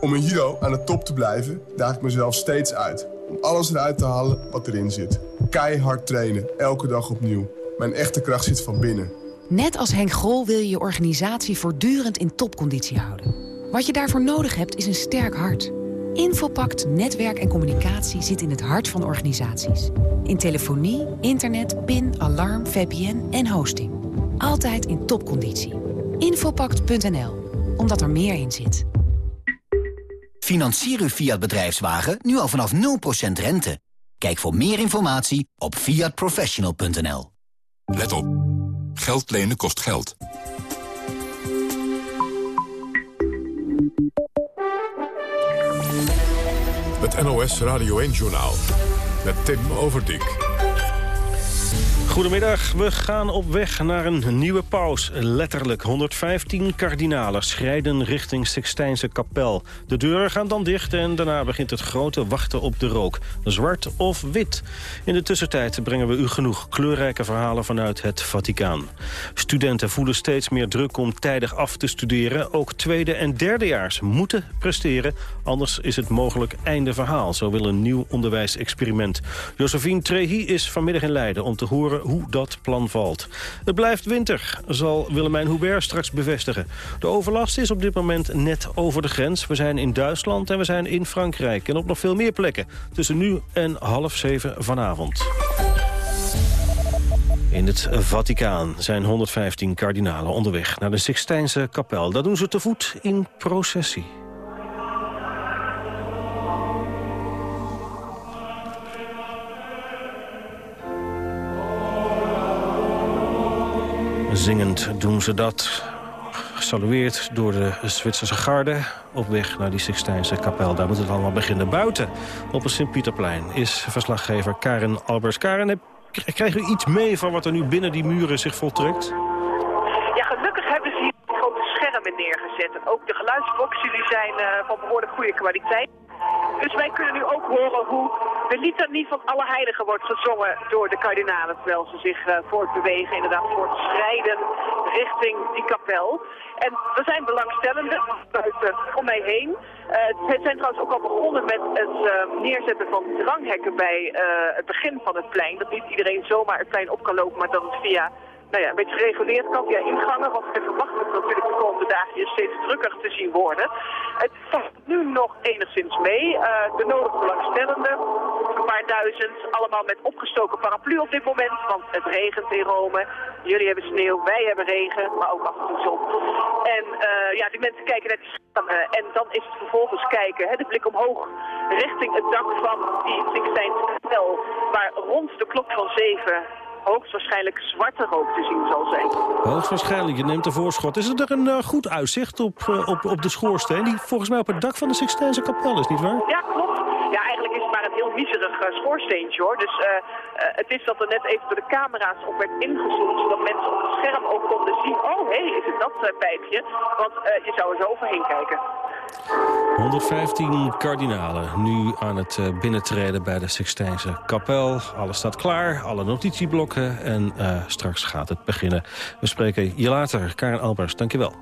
Om een Hero aan de top te blijven, daag ik mezelf steeds uit. Om alles eruit te halen wat erin zit. Keihard trainen, elke dag opnieuw. Mijn echte kracht zit van binnen. Net als Henk Grol wil je je organisatie voortdurend in topconditie houden. Wat je daarvoor nodig hebt is een sterk hart. Infopact Netwerk en Communicatie zit in het hart van organisaties. In telefonie, internet, PIN, alarm, VPN en hosting. Altijd in topconditie. Infopact.nl, omdat er meer in zit. Financier uw Fiat bedrijfswagen nu al vanaf 0% rente. Kijk voor meer informatie op fiatprofessional.nl. Let op. Geld lenen kost geld. Het NOS Radio 1-journaal met Tim Overdijk. Goedemiddag, we gaan op weg naar een nieuwe paus. Letterlijk 115 kardinalen schrijden richting Sixtijnse kapel. De deuren gaan dan dicht en daarna begint het grote wachten op de rook. Zwart of wit. In de tussentijd brengen we u genoeg kleurrijke verhalen vanuit het Vaticaan. Studenten voelen steeds meer druk om tijdig af te studeren. Ook tweede- en derdejaars moeten presteren. Anders is het mogelijk einde verhaal. Zo wil een nieuw onderwijsexperiment. Josephine Trehi is vanmiddag in Leiden om te horen hoe dat plan valt. Het blijft winter, zal Willemijn Hubert straks bevestigen. De overlast is op dit moment net over de grens. We zijn in Duitsland en we zijn in Frankrijk. En op nog veel meer plekken. Tussen nu en half zeven vanavond. In het Vaticaan zijn 115 kardinalen onderweg naar de Sixtijnse kapel. Dat doen ze te voet in processie. Zingend doen ze dat. Gesalueerd door de Zwitserse garde op weg naar die Sixtijnse kapel. Daar moet het allemaal beginnen. Buiten, op het Sint-Pieterplein, is verslaggever Karen Albers. Karen, krijgen u iets mee van wat er nu binnen die muren zich voltrekt? Ja, gelukkig hebben ze hier grote schermen neergezet. Ook de geluidsboxen die zijn uh, van behoorlijk goede kwaliteit. Dus wij kunnen nu ook horen hoe de litanie van alle heiligen wordt gezongen door de kardinalen. Terwijl ze zich uh, voortbewegen, inderdaad voortschrijden richting die kapel. En er zijn belangstellenden buiten om mij heen. Uh, het zijn trouwens ook al begonnen met het uh, neerzetten van dranghekken bij het begin van het plein. Dat niet iedereen zomaar het plein op kan lopen, maar dat het via nou ja, een beetje gereguleerd kan via ingangen. Want we verwachten natuurlijk de komende dagen steeds drukker te zien worden. Het valt nu nog enigszins mee. Uh, de nodige belangstellenden, een paar duizend, allemaal met opgestoken paraplu op dit moment. Want het regent in Rome. Jullie hebben sneeuw, wij hebben regen, maar ook af en toe zon. En uh, ja, die mensen kijken net die schermen. En dan is het vervolgens kijken, hè, de blik omhoog richting het dak van die Sixtijnse kapel. Waar rond de klok van zeven hoogstwaarschijnlijk zwarte rook te zien zal zijn. Hoogstwaarschijnlijk, je neemt de voorschot. Is er een uh, goed uitzicht op, uh, op, op de schoorsteen... die volgens mij op het dak van de Sixtijnse kapel is, nietwaar? Ja, klopt. Ja, eigenlijk is het maar een heel miserig uh, schoorsteentje, hoor. Dus het is dat er net even door de camera's op werd ingezoomd... zodat mensen op het scherm ook konden zien... oh, hé, hey, is het dat pijpje? Want je zou er zo overheen kijken. 115 kardinalen nu aan het eh, binnentreden bij de Sixtijnse kapel. Alles staat klaar, alle notitieblokken en uh, straks gaat het beginnen. We spreken je later. Karen Albers, dankjewel.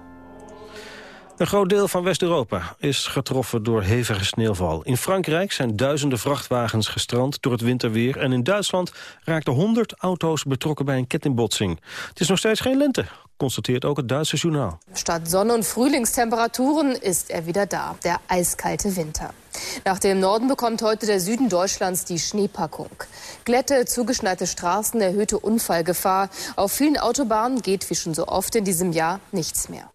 Een groot deel van West-Europa is getroffen door hevige sneeuwval. In Frankrijk zijn duizenden vrachtwagens gestrand door het winterweer... en in Duitsland raakten 100 auto's betrokken bij een kettingbotsing. Het is nog steeds geen lente, constateert ook het Duitse journaal. Statt Sonne- und Frühlingstemperaturen ist er wieder da, der eiskalte Winter. Nach dem Norden bekommt heute der Süden Deutschlands die Schneepackung. Glätte, zugeschneite Straßen, erhöhte Unfallgefahr. Auf vielen Autobahnen geht wie schon so oft in diesem Jahr nichts mehr.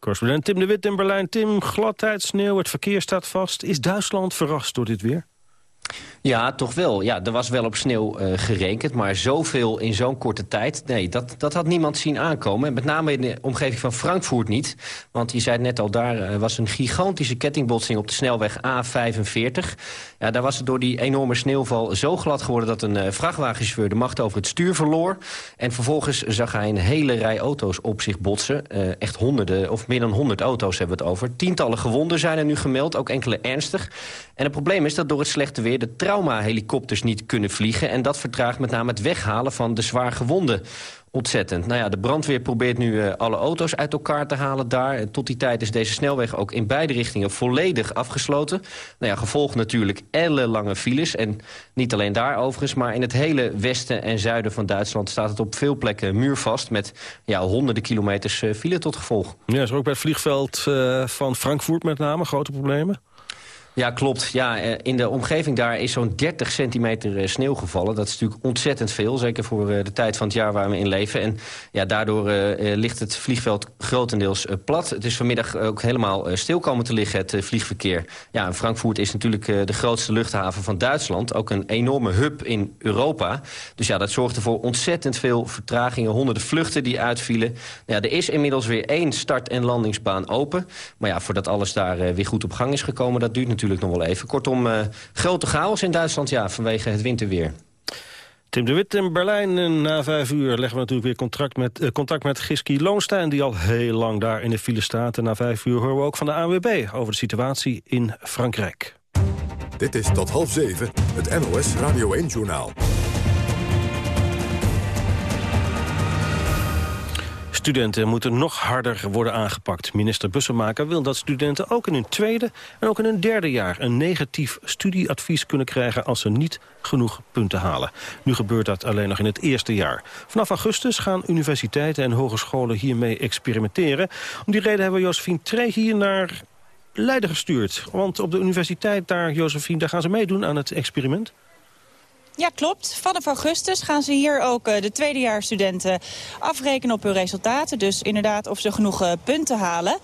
Correspondent Tim de Wit in Berlijn. Tim, gladheid, sneeuw, het verkeer staat vast. Is Duitsland verrast door dit weer? Ja, toch wel. Ja, er was wel op sneeuw uh, gerekend, maar zoveel in zo'n korte tijd... nee, dat, dat had niemand zien aankomen. Met name in de omgeving van Frankfurt niet. Want je zei het net al, daar uh, was een gigantische kettingbotsing op de snelweg A45. Ja, daar was het door die enorme sneeuwval zo glad geworden... dat een uh, vrachtwagenchauffeur de macht over het stuur verloor. En vervolgens zag hij een hele rij auto's op zich botsen. echt honderden, of meer dan honderd auto's hebben we het over. Tientallen gewonden zijn er nu gemeld, ook enkele ernstig. En het probleem is dat door het slechte weer... de trauma-helikopters niet kunnen vliegen. En dat vertraagt met name het weghalen van de zwaar gewonden ontzettend. Nou ja, de brandweer probeert nu uh, alle auto's uit elkaar te halen daar. En tot die tijd is deze snelweg ook in beide richtingen volledig afgesloten. Nou ja, gevolg natuurlijk ellenlange files. En niet alleen daar overigens, maar in het hele westen en zuiden van Duitsland... staat het op veel plekken muurvast met ja, honderden kilometers uh, file tot gevolg. Ja, is ook bij het vliegveld uh, van Frankfurt met name grote problemen? Ja, klopt. Ja, eh, in de omgeving daar is zo'n 30 centimeter eh, sneeuw gevallen. Dat is natuurlijk ontzettend veel, zeker voor eh, de tijd van het jaar waar we in leven. En ja, daardoor ligt het vliegveld grotendeels plat. Het is vanmiddag ook helemaal stil komen te liggen, het vliegverkeer. Ja, Frankfurt is natuurlijk de grootste luchthaven van Duitsland. Ook een enorme hub in Europa. Dus ja, dat zorgde voor ontzettend veel vertragingen. Honderden vluchten die uitvielen. Ja, er is inmiddels weer één start- en landingsbaan open. Maar ja, voordat alles daar weer goed op gang is gekomen... dat duurt natuurlijk natuurlijk nog wel even. Kortom, grote chaos in Duitsland ja, vanwege het winterweer. Tim de Wit in Berlijn. En na vijf uur leggen we natuurlijk weer contact met, uh, contact met Giski Loonstein... die al heel lang daar in de file staat. En na vijf uur horen we ook van de ANWB over de situatie in Frankrijk. Dit is tot half zeven het NOS Radio 1-journaal. Studenten moeten nog harder worden aangepakt. Minister Bussemaker wil dat studenten ook in hun tweede en ook in hun derde jaar... een negatief studieadvies kunnen krijgen als ze niet genoeg punten halen. Nu gebeurt dat alleen nog in het eerste jaar. Vanaf augustus gaan universiteiten en hogescholen hiermee experimenteren. Om die reden hebben we Josephine Tree hier naar Leiden gestuurd. Want op de universiteit daar, Josephine, daar gaan ze meedoen aan het experiment. Ja, klopt. Vanaf augustus gaan ze hier ook uh, de tweedejaarsstudenten afrekenen op hun resultaten. Dus inderdaad of ze genoeg uh, punten halen.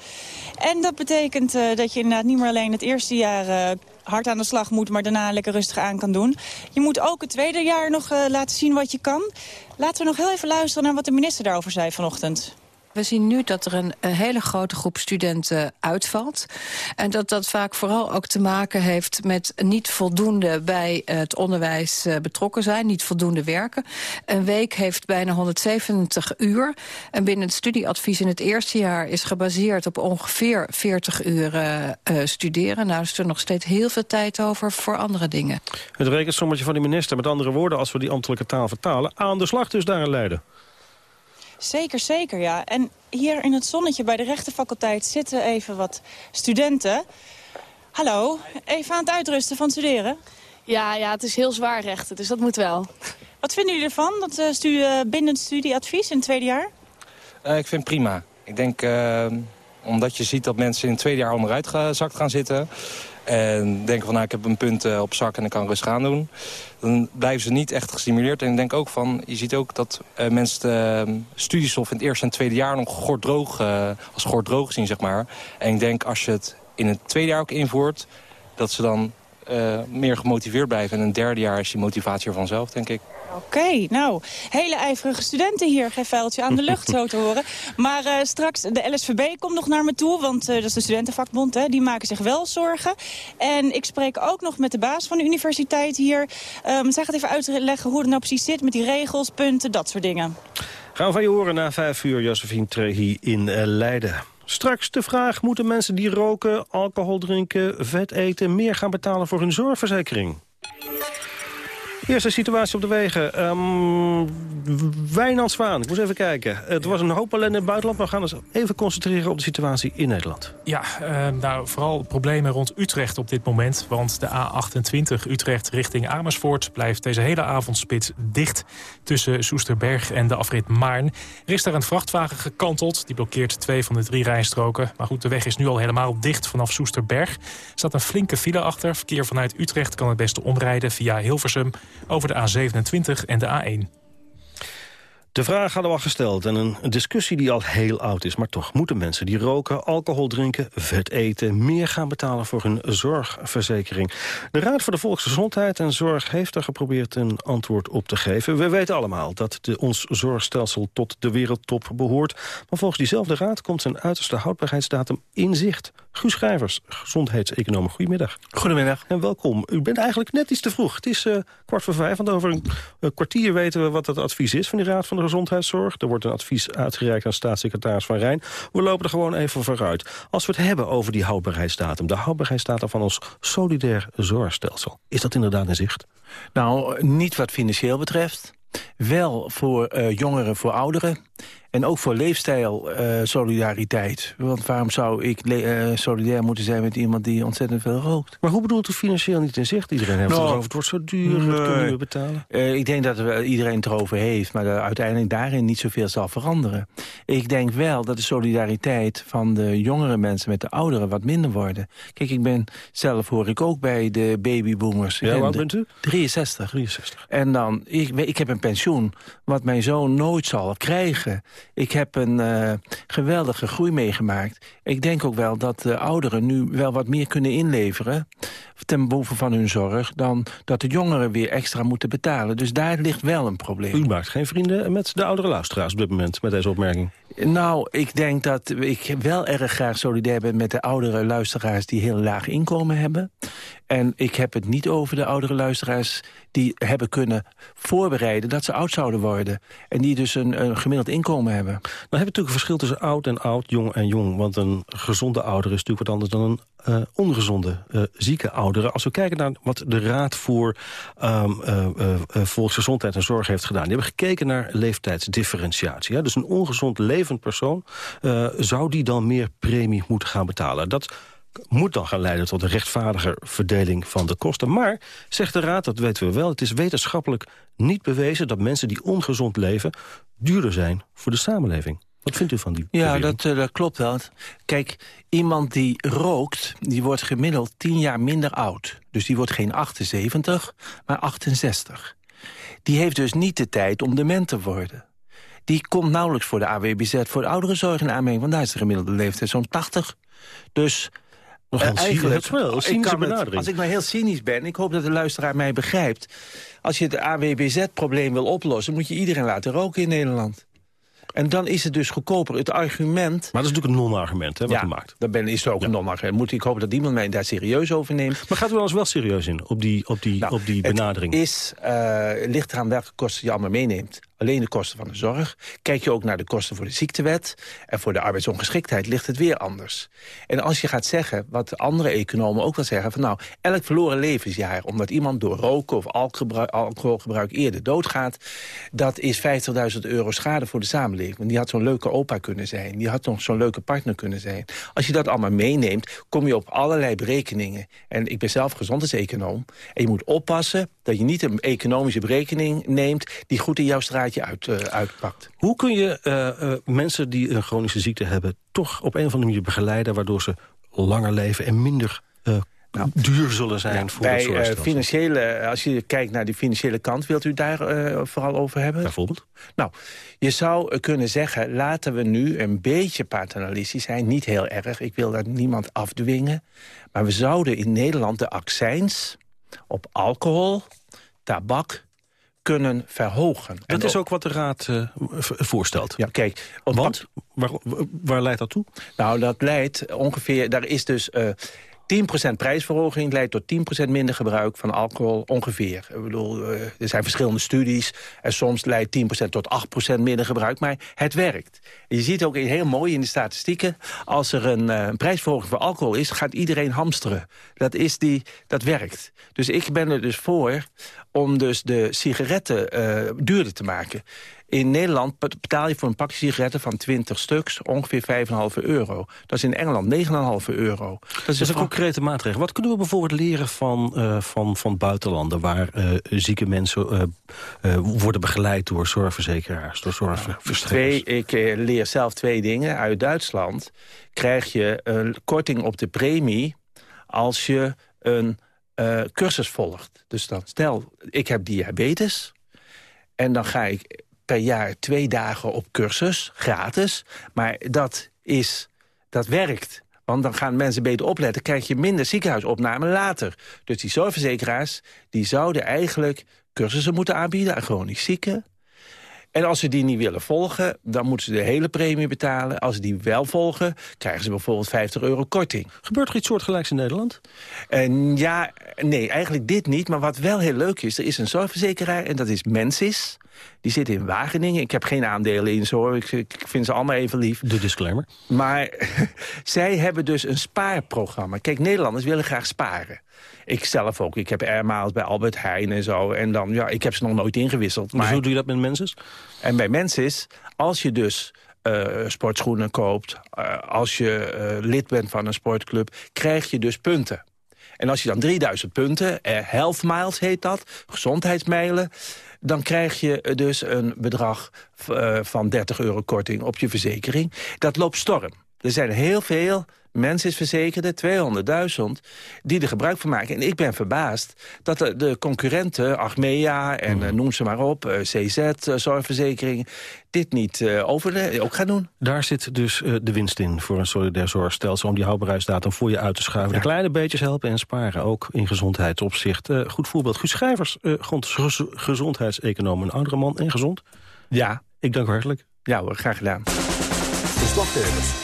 En dat betekent uh, dat je inderdaad niet meer alleen het eerste jaar hard aan de slag moet... maar daarna lekker rustig aan kan doen. Je moet ook het tweede jaar nog laten zien wat je kan. Laten we nog heel even luisteren naar wat de minister daarover zei vanochtend. We zien nu dat er een, hele grote groep studenten uitvalt. En dat dat vaak vooral ook te maken heeft met niet voldoende bij het onderwijs eh, betrokken zijn. Niet voldoende werken. Een week heeft bijna 170 uur. En binnen het studieadvies in het eerste jaar is gebaseerd op ongeveer 40 uur uh, studeren. Nou is er nog steeds heel veel tijd over voor andere dingen. Het rekensommetje van de minister, met andere woorden, als we die ambtelijke taal vertalen, aan de slag dus daar in Leiden. Zeker, zeker, ja. En hier in het zonnetje bij de rechtenfaculteit zitten even wat studenten. Hallo, even aan het uitrusten van studeren? Ja, ja, het is heel zwaar rechten, dus dat moet wel. Wat vinden jullie ervan, dat uh, stu eh, bindend studieadvies in het tweede jaar? Uh, ik vind prima. Ik denk, uh, omdat je ziet dat mensen in het tweede jaar onderuit gezakt gaan zitten... En denken van, nou, ik heb een punt eh, op zak en ik kan rustig aan doen. Dan blijven ze niet echt gestimuleerd. En ik denk ook van, je ziet ook dat uh, mensen de uh, studiestof in het eerste en tweede jaar nog gordroog, uh, als gordroog zien, zeg maar. En ik denk als je het in het tweede jaar ook invoert, dat ze dan meer gemotiveerd blijven. En in het derde jaar is die motivatie er vanzelf, denk ik. Oké, nou, hele ijverige studenten hier. Geen vuiltje aan de lucht, zo te horen. Maar uh, straks, de LSVB komt nog naar me toe, want uh, dat is de studentenvakbond. Hè, die maken zich wel zorgen. En ik spreek ook nog met de baas van de universiteit hier. Um, zij gaat even uitleggen hoe het nou precies zit met die regels, punten, dat soort dingen. Gaan we van je horen na vijf uur, Josephine Trehi in uh, Leiden. Straks de vraag, moeten mensen die roken, alcohol drinken, vet eten... meer gaan betalen voor hun zorgverzekering? Eerste situatie op de wegen. Um, Wijnand Zwaan, ik moest even kijken. Het was een hoop ellende in het buitenland, maar we gaan ons even concentreren op de situatie in Nederland. Ja, uh, nou, vooral problemen rond Utrecht op dit moment. Want de A28 Utrecht richting Amersfoort blijft deze hele avondspits dicht... tussen Soesterberg en de afrit Maarn. Er is daar een vrachtwagen gekanteld. Die blokkeert twee van de drie rijstroken. Maar goed, de weg is nu al helemaal dicht vanaf Soesterberg. Er staat een flinke file achter. Verkeer vanuit Utrecht kan het beste omrijden via Hilversum over de A27 en de A1. De vraag hadden we al gesteld en een discussie die al heel oud is. Maar toch moeten mensen die roken, alcohol drinken, vet eten... meer gaan betalen voor hun zorgverzekering. De Raad voor de Volksgezondheid en Zorg heeft er geprobeerd een antwoord op te geven. We weten allemaal dat de, ons zorgstelsel tot de wereldtop behoort. Maar volgens diezelfde raad komt zijn uiterste houdbaarheidsdatum in zicht. Guus Schrijvers, gezondheidseconoom. Goedemiddag. Goedemiddag. En welkom. U bent eigenlijk net iets te vroeg. Het is uh, kwart voor vijf, want over een kwartier weten we wat het advies is van de Raad van de Gezondheidszorg. Er wordt een advies uitgereikt aan staatssecretaris Van Rijn. We lopen er gewoon even vooruit. Als we het hebben over die houdbaarheidsdatum, de houdbaarheidsdatum van ons solidair zorgstelsel. Is dat inderdaad in zicht? Nou, niet wat financieel betreft. Wel voor uh, jongeren, voor ouderen. En ook voor leefstijl uh, solidariteit. Want waarom zou ik uh, solidair moeten zijn met iemand die ontzettend veel rookt? Maar hoe bedoelt u financieel niet in zicht? Iedereen heeft nou, het over, het wordt zo duur, nee, dat kunnen we betalen. Uh, ik denk dat iedereen het erover heeft, maar uiteindelijk daarin niet zoveel zal veranderen. Ik denk wel dat de solidariteit van de jongere mensen met de ouderen wat minder worden. Kijk, ik ben zelf hoor ik ook bij de babyboomers. Ja, wat bent u? 63. 63. En dan, ik, ik heb een pensioen wat mijn zoon nooit zal krijgen. Ik heb een uh, geweldige groei meegemaakt. Ik denk ook wel dat de ouderen nu wel wat meer kunnen inleveren... ten behoeve van hun zorg... dan dat de jongeren weer extra moeten betalen. Dus daar ligt wel een probleem. U maakt geen vrienden met de oudere luisteraars op dit moment... met deze opmerking? Nou, ik denk dat ik wel erg graag solidair ben met de oudere luisteraars... die heel laag inkomen hebben. En ik heb het niet over de oudere luisteraars die hebben kunnen voorbereiden... dat ze oud zouden worden. En die dus een, een gemiddeld inkomen hebben. Nou heb je natuurlijk een verschil tussen oud en oud, jong en jong. Want een gezonde ouder is natuurlijk wat anders dan een uh, ongezonde, uh, zieke ouderen. Als we kijken naar wat de Raad voor um, uh, Volksgezondheid en Zorg heeft gedaan. Die hebben gekeken naar leeftijdsdifferentiatie. Dus een ongezond levend persoon, zou die dan meer premie moeten gaan betalen? Dat moet dan gaan leiden tot een rechtvaardiger verdeling van de kosten. Maar, zegt de Raad, dat weten we wel... het is wetenschappelijk niet bewezen dat mensen die ongezond leven... duurder zijn voor de samenleving. Wat vindt u van die Ja, dat, uh, dat, klopt wel. Kijk, iemand die rookt, die wordt gemiddeld 10 jaar minder oud. Dus die wordt geen 78, maar 68. Die heeft dus niet de tijd om dement te worden. Die komt nauwelijks voor de AWBZ, voor de ouderenzorg in aanmerking. Want daar is de gemiddelde leeftijd zo'n 80. Dus nog uh, eigenlijk, wel, benadering. als ik nou heel cynisch ben, ik hoop dat de luisteraar mij begrijpt. Als je het AWBZ-probleem wil oplossen, moet je iedereen laten roken in Nederland. En dan is het dus goedkoper. Het argument... Maar dat is natuurlijk een non-argument, wat u maakt. dat ben, is ook een non-argument. Ik hoop dat iemand mij daar serieus over neemt. Maar gaat u wel eens wel serieus in, op die, op die, nou, op die benadering? Het is, uh, ligt eraan welke kosten je allemaal meeneemt alleen de kosten van de zorg. Kijk je ook naar de kosten voor de ziektewet... en voor de arbeidsongeschiktheid ligt het weer anders. En als je gaat zeggen, wat andere economen ook wel zeggen... van nou, elk verloren levensjaar... omdat iemand door roken of alcoholgebruik eerder doodgaat... dat is 50.000 euro schade voor de samenleving. Want die had zo'n leuke opa kunnen zijn. Die had nog zo'n leuke partner kunnen zijn. Als je dat allemaal meeneemt, kom je op allerlei berekeningen. En ik ben zelf gezondheidseconoom. En je moet oppassen dat je niet een economische berekening neemt... die goed in jouw straatje uit, uh, uitpakt. Hoe kun je uh, uh, mensen die een chronische ziekte hebben... toch op een of andere manier begeleiden... waardoor ze langer leven en minder nou, duur zullen zijn voor bij, uh, financiële, Als je kijkt naar die financiële kant, wilt u daar uh, vooral over hebben? Bijvoorbeeld? Nou, je zou kunnen zeggen, laten we nu een beetje paternalistisch zijn. Niet heel erg, ik wil dat niemand afdwingen. Maar we zouden in Nederland de accijns op alcohol, tabak kunnen verhogen. Dat is ook wat de Raad uh, voorstelt. Ja, kijk, Want, waar, waar, leidt dat toe? Nou, dat leidt ongeveer... Daar is dus... Uh, 10% prijsverhoging leidt tot 10% minder gebruik van alcohol ongeveer. Ik bedoel, eh, er zijn verschillende studies en soms leidt 10% tot 8% minder gebruik, maar het werkt. je ziet ook heel mooi in de statistieken, als er een, uh, een prijsverhoging voor alcohol is, gaat iedereen hamsteren. Dat, is die, dat werkt. Dus ik ben er dus voor om dus de sigaretten uh, duurder te maken. In Nederland betaal je voor een pakje sigaretten van 20 stuks ongeveer 5,5 euro. Dat is in Engeland 9,5 euro. Dat is, een concrete maatregel. Wat kunnen we bijvoorbeeld leren van, uh, van, van buitenlanden... waar uh, zieke mensen uh, worden begeleid door zorgverzekeraars, door zorgverstrekkers? Twee, ik leer zelf twee dingen. Uit Duitsland krijg je een korting op de premie... als je een cursus volgt. Dus dan stel, ik heb diabetes... En dan ga ik per jaar twee dagen op cursus, gratis. Maar dat, is, dat werkt. Want dan gaan mensen beter opletten, krijg je minder ziekenhuisopname later. Dus die zorgverzekeraars die zouden eigenlijk cursussen moeten aanbieden aan chronisch zieken. En als ze die niet willen volgen, dan moeten ze de hele premie betalen. Als ze die wel volgen, krijgen ze bijvoorbeeld 50 euro korting. Gebeurt er iets soortgelijks in Nederland? En ja, nee, eigenlijk dit niet. Maar wat wel heel leuk is, er is een zorgverzekeraar en dat is Mensis. Die zit in Wageningen. Ik heb geen aandelen in zo. Ik, ik vind ze allemaal even lief. De disclaimer. Maar zij hebben dus een spaarprogramma. Kijk, Nederlanders willen graag sparen. Ik zelf ook. Ik heb airmiles bij Albert Heijn en zo. En dan, ja, ik heb ze nog nooit ingewisseld. Maar hoe doe je dat met mensen? En bij mensen is, als je dus uh, sportschoenen koopt... Uh, als je uh, lid bent van een sportclub, krijg je dus punten. En als je dan 3000 punten, health miles heet dat, gezondheidsmijlen dan krijg je dus een bedrag uh, van 30 euro korting op je verzekering. Dat loopt storm. Er zijn heel veel mensen is verzekerde, 200.000, die er gebruik van maken. En ik ben verbaasd dat de, de concurrenten, Achmea en mm. noem ze maar op... CZ, zorgverzekering, dit niet uh, over ook gaan doen. Daar zit dus de winst in voor een solidair zorgstelsel... om die houdbaarheidsdatum voor je uit te schuiven. De kleine beetjes helpen en sparen, ook in gezondheidsopzicht. goed voorbeeld, Guus Schrijvers, gezondheidseconoom. Een oudere man en gezond. Ja. Ik dank u hartelijk. Ja hoor, graag gedaan. Verslaggevers,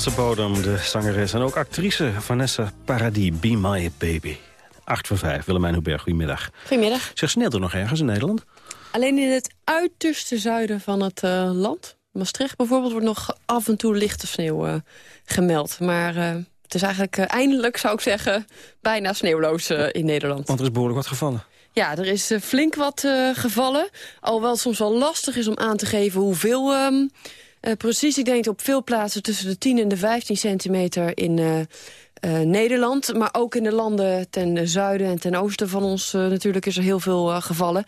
Franse bodem, de zangeres en ook actrice Vanessa Paradis, Be My Baby. 8 voor 5, Willemijn Hubert, goedemiddag. Goedemiddag. Zeg, sneeuwt er nog ergens in Nederland? Alleen in het uiterste zuiden van het uh, land. Maastricht bijvoorbeeld wordt nog af en toe lichte sneeuw uh, gemeld. Maar uh, het is eigenlijk eindelijk, zou ik zeggen, bijna sneeuwloos in Nederland. Want er is behoorlijk wat gevallen. Ja, er is flink wat gevallen. Alhoewel het soms wel lastig is om aan te geven hoeveel... Um, uh, precies, ik denk op veel plaatsen tussen de 10 en de 15 centimeter in uh, uh, Nederland. Maar ook in de landen ten zuiden en ten oosten van ons natuurlijk is er heel veel gevallen.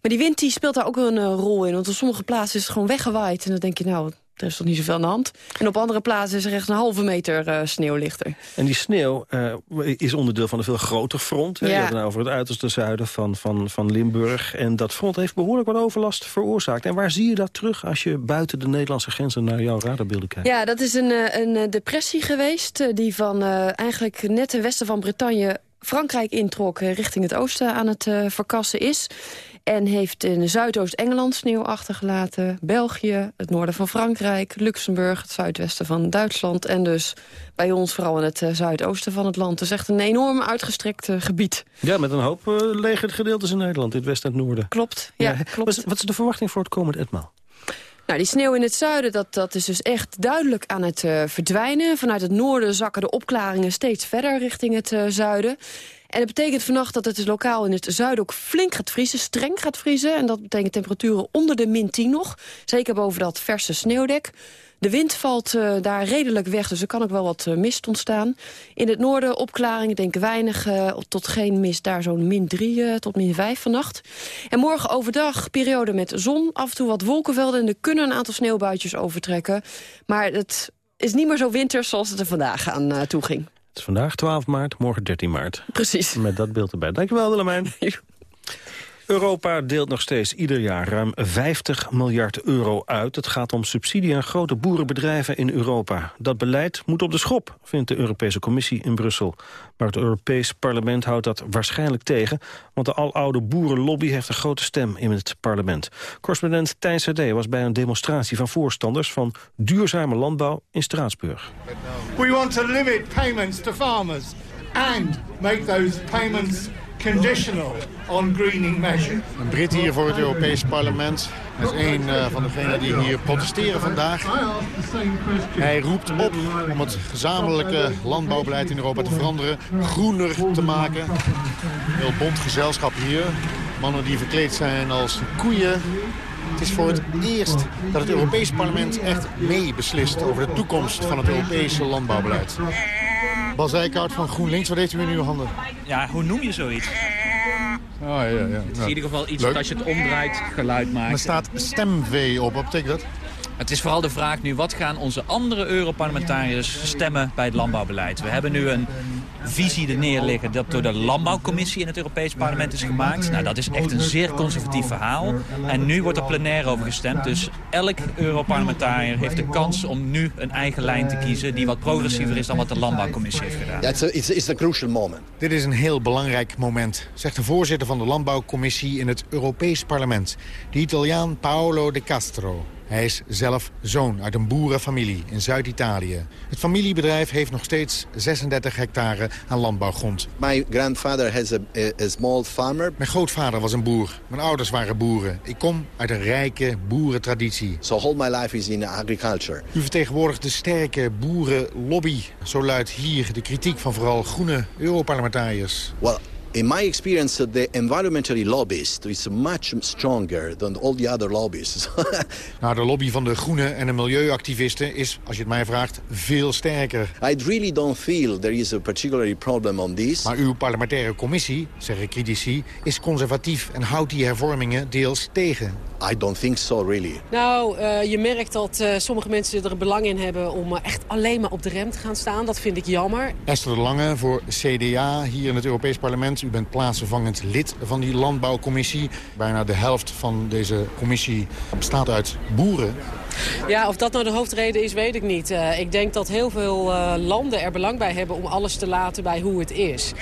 Maar die wind die speelt daar ook een rol in. Want op sommige plaatsen is het gewoon weggewaaid. En dan denk je, nou, er is toch niet zoveel aan de hand. En op andere plaatsen is er echt een halve meter uh, sneeuw lichter. En die sneeuw uh, is onderdeel van een veel groter front. Ja. Je hebt het over het uiterste zuiden van, van, van Limburg. En dat front heeft behoorlijk wat overlast veroorzaakt. En waar zie je dat terug als je buiten de Nederlandse grenzen naar jouw radarbeelden kijkt? Ja, dat is een, eh, een depressie geweest. Die van eigenlijk net ten westen van Bretagne Frankrijk introk richting het oosten aan het verkassen is. En heeft in Zuidoost-Engeland sneeuw achtergelaten. België, het noorden van Frankrijk, Luxemburg, het zuidwesten van Duitsland. En dus bij ons vooral in het zuidoosten van het land. Is echt een enorm uitgestrekt gebied. Ja, met een hoop uh, lege gedeeltes in Nederland, in het westen en het noorden. Klopt, ja, klopt. Wat, is de verwachting voor het komende etmaal? Nou, die sneeuw in het zuiden, dat, dat is dus echt duidelijk aan het uh, verdwijnen. Vanuit het noorden zakken de opklaringen steeds verder richting het uh, zuiden. En dat betekent vannacht dat het dus lokaal in het zuiden ook flink gaat vriezen, streng gaat vriezen. En dat betekent temperaturen onder de min 10 nog. Zeker boven dat verse sneeuwdek. De wind valt uh, daar redelijk weg, dus er kan ook wel wat uh, mist ontstaan. In het noorden opklaringen, denk weinig uh, tot geen mist. Daar zo'n min 3 tot min 5 vannacht. En morgen overdag periode met zon, af en toe wat wolkenvelden... en er kunnen een aantal sneeuwbuitjes overtrekken. Maar het is niet meer zo winters zoals het er vandaag aan toe ging. Vandaag 12 maart, morgen 13 maart. Precies. Met dat beeld erbij. Dankjewel, Willemijn. Europa deelt nog steeds ieder jaar ruim 50 miljard euro uit. Het gaat om subsidie aan grote boerenbedrijven in Europa. Dat beleid moet op de schop, vindt de Europese Commissie in Brussel. Maar het Europees Parlement houdt dat waarschijnlijk tegen... want de aloude boerenlobby heeft een grote stem in het parlement. Correspondent Tijn Sade was bij een demonstratie van voorstanders... van duurzame landbouw in Straatsburg. We want to limit payments to farmers and make those payments conditional on greening measures. Een Brit hier voor het Europees Parlement. Dat is een uh, van degenen die hier protesteren vandaag. Hij roept op om het gezamenlijke landbouwbeleid in Europa te veranderen. Groener te maken. Heel bond gezelschap hier. Mannen die verkleed zijn als koeien. Het is voor het eerst dat het Europees Parlement echt mee beslist over de toekomst van het Europese landbouwbeleid. Bas Eickhout van GroenLinks, wat heeft u in uw handen? Ja, hoe noem je zoiets? Oh, ja, ja. Het is in ieder geval iets dat als je het omdraait geluid maakt. Er staat stemvee op, wat betekent dat? Het is vooral de vraag nu, wat gaan onze andere Europarlementariërs stemmen bij het landbouwbeleid? We hebben nu een visie er neerliggen dat door de Landbouwcommissie in het Europees Parlement is gemaakt. Nou, dat is echt een zeer conservatief verhaal. En nu wordt er plenair over gestemd. Dus elk Europarlementariër heeft de kans om nu een eigen lijn te kiezen... die wat progressiever is dan wat de Landbouwcommissie heeft gedaan. Ja, it's, it's a crucial moment. Dit is een heel belangrijk moment, zegt de voorzitter van de Landbouwcommissie in het Europees Parlement. De Italiaan Paolo de Castro. Hij is zelf zoon uit een boerenfamilie in Zuid-Italië. Het familiebedrijf heeft nog steeds 36 hectare aan landbouwgrond. My grandfather has a, a small farmer. Mijn grootvader was een boer. Mijn ouders waren boeren. Ik kom uit een rijke boerentraditie. So all my life is in agriculture. U vertegenwoordigt de sterke boerenlobby. Zo luidt hier de kritiek van vooral groene Europarlementariërs. Well, in my experience, the environmental lobbyist is much stronger than all the other lobbies. nou, de lobby van de groene en de milieuactivisten is, als je het mij vraagt, veel sterker. I really don't feel there is a particular problem on this. Maar uw parlementaire commissie, zeggen critici, is conservatief en houdt die hervormingen deels tegen. I don't think so, really. Nou, uh, je merkt dat uh, sommige mensen er belang in hebben om uh, echt alleen maar op de rem te gaan staan. Dat vind ik jammer. Esther de Lange voor CDA hier in het Europees Parlement. U bent plaatsvervangend lid van die landbouwcommissie. Bijna de helft van deze commissie bestaat uit boeren. Ja, of dat nou de hoofdreden is, weet ik niet. Uh, ik denk dat heel veel uh, landen er belang bij hebben om alles te laten bij hoe het is.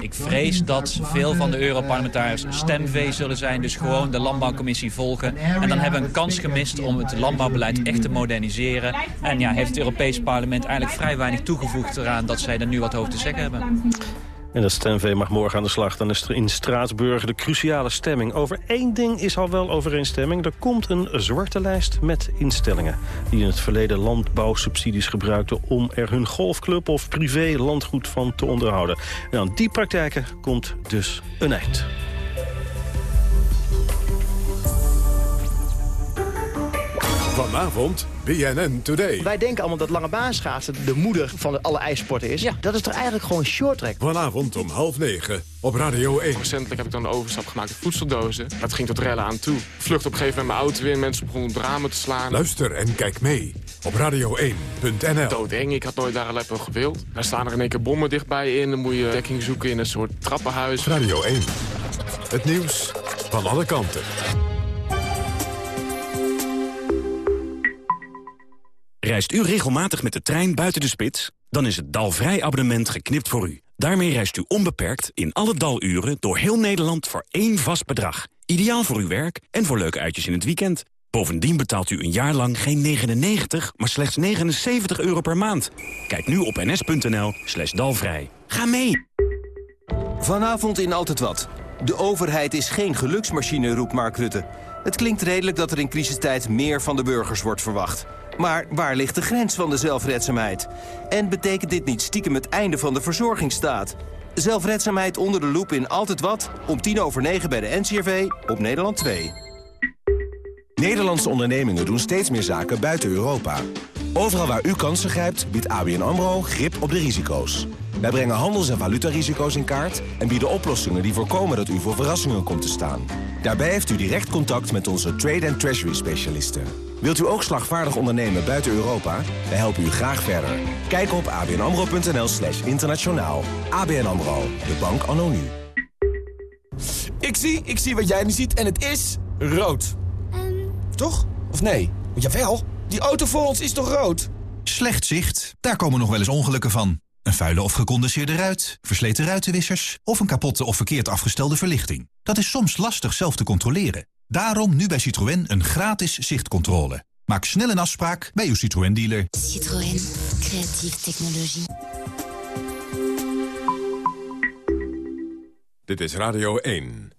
Ik vrees dat veel van de Europarlementariërs stemvee zullen zijn. Dus gewoon de landbouwcommissie volgen. En dan hebben we een kans gemist om het landbouwbeleid echt te moderniseren. En ja, heeft het Europees parlement eigenlijk vrij weinig toegevoegd eraan dat zij er nu wat over te zeggen hebben. En dat stemvee mag morgen aan de slag. Dan is er in Straatsburg de cruciale stemming. Over één ding is al wel overeenstemming. Er komt een zwarte lijst met instellingen... die in het verleden landbouwsubsidies gebruikten... om er hun golfclub of privé landgoed van te onderhouden. En aan die praktijken komt dus een eind. Vanavond BNN Today. Wij denken allemaal dat lange baanschaatsen de moeder van alle ijsporten is. Ja. Dat is toch eigenlijk gewoon short track. Vanavond om half negen op Radio 1. Recentelijk heb ik dan de overstap gemaakt met voedseldozen. Dat ging tot rellen aan toe. Vlucht op een gegeven moment mijn auto weer. Mensen begonnen ramen te slaan. Luister en kijk mee op radio1.nl. Doodeng, ik had nooit daar een op gewild. Daar staan er in één keer bommen dichtbij in. Dan moet je dekking zoeken in een soort trappenhuis. Radio 1. Het nieuws van alle kanten. Reist u regelmatig met de trein buiten de spits? Dan is het Dalvrij abonnement geknipt voor u. Daarmee reist u onbeperkt in alle daluren door heel Nederland voor één vast bedrag. Ideaal voor uw werk en voor leuke uitjes in het weekend. Bovendien betaalt u een jaar lang geen 99, maar slechts 79 euro per maand. Kijk nu op ns.nl slash dalvrij. Ga mee! Vanavond in Altijd Wat. De overheid is geen geluksmachine, roept Mark Rutte. Het klinkt redelijk dat er in crisistijd meer van de burgers wordt verwacht. Maar waar ligt de grens van de zelfredzaamheid? En betekent dit niet stiekem het einde van de verzorgingsstaat? Zelfredzaamheid onder de loep in Altijd Wat, om tien over negen bij de NCRV op Nederland 2. Nederlandse ondernemingen doen steeds meer zaken buiten Europa. Overal waar u kansen grijpt, biedt ABN AMRO grip op de risico's. Wij brengen handels- en valutarisico's in kaart... en bieden oplossingen die voorkomen dat u voor verrassingen komt te staan. Daarbij heeft u direct contact met onze trade- en treasury-specialisten. Wilt u ook slagvaardig ondernemen buiten Europa? Wij helpen u graag verder. Kijk op abnamro.nl slash internationaal. ABN AMRO, de bank anno nu. Ik zie, ik zie wat jij nu ziet en het is rood. Toch? Of nee? Jawel, die auto voor ons is toch rood? Slecht zicht, daar komen nog wel eens ongelukken van. Een vuile of gecondenseerde ruit, versleten ruitenwissers... of een kapotte of verkeerd afgestelde verlichting. Dat is soms lastig zelf te controleren. Daarom nu bij Citroën een gratis zichtcontrole. Maak snel een afspraak bij uw Citroën-dealer. Citroën. Creatieve technologie. Dit is Radio 1.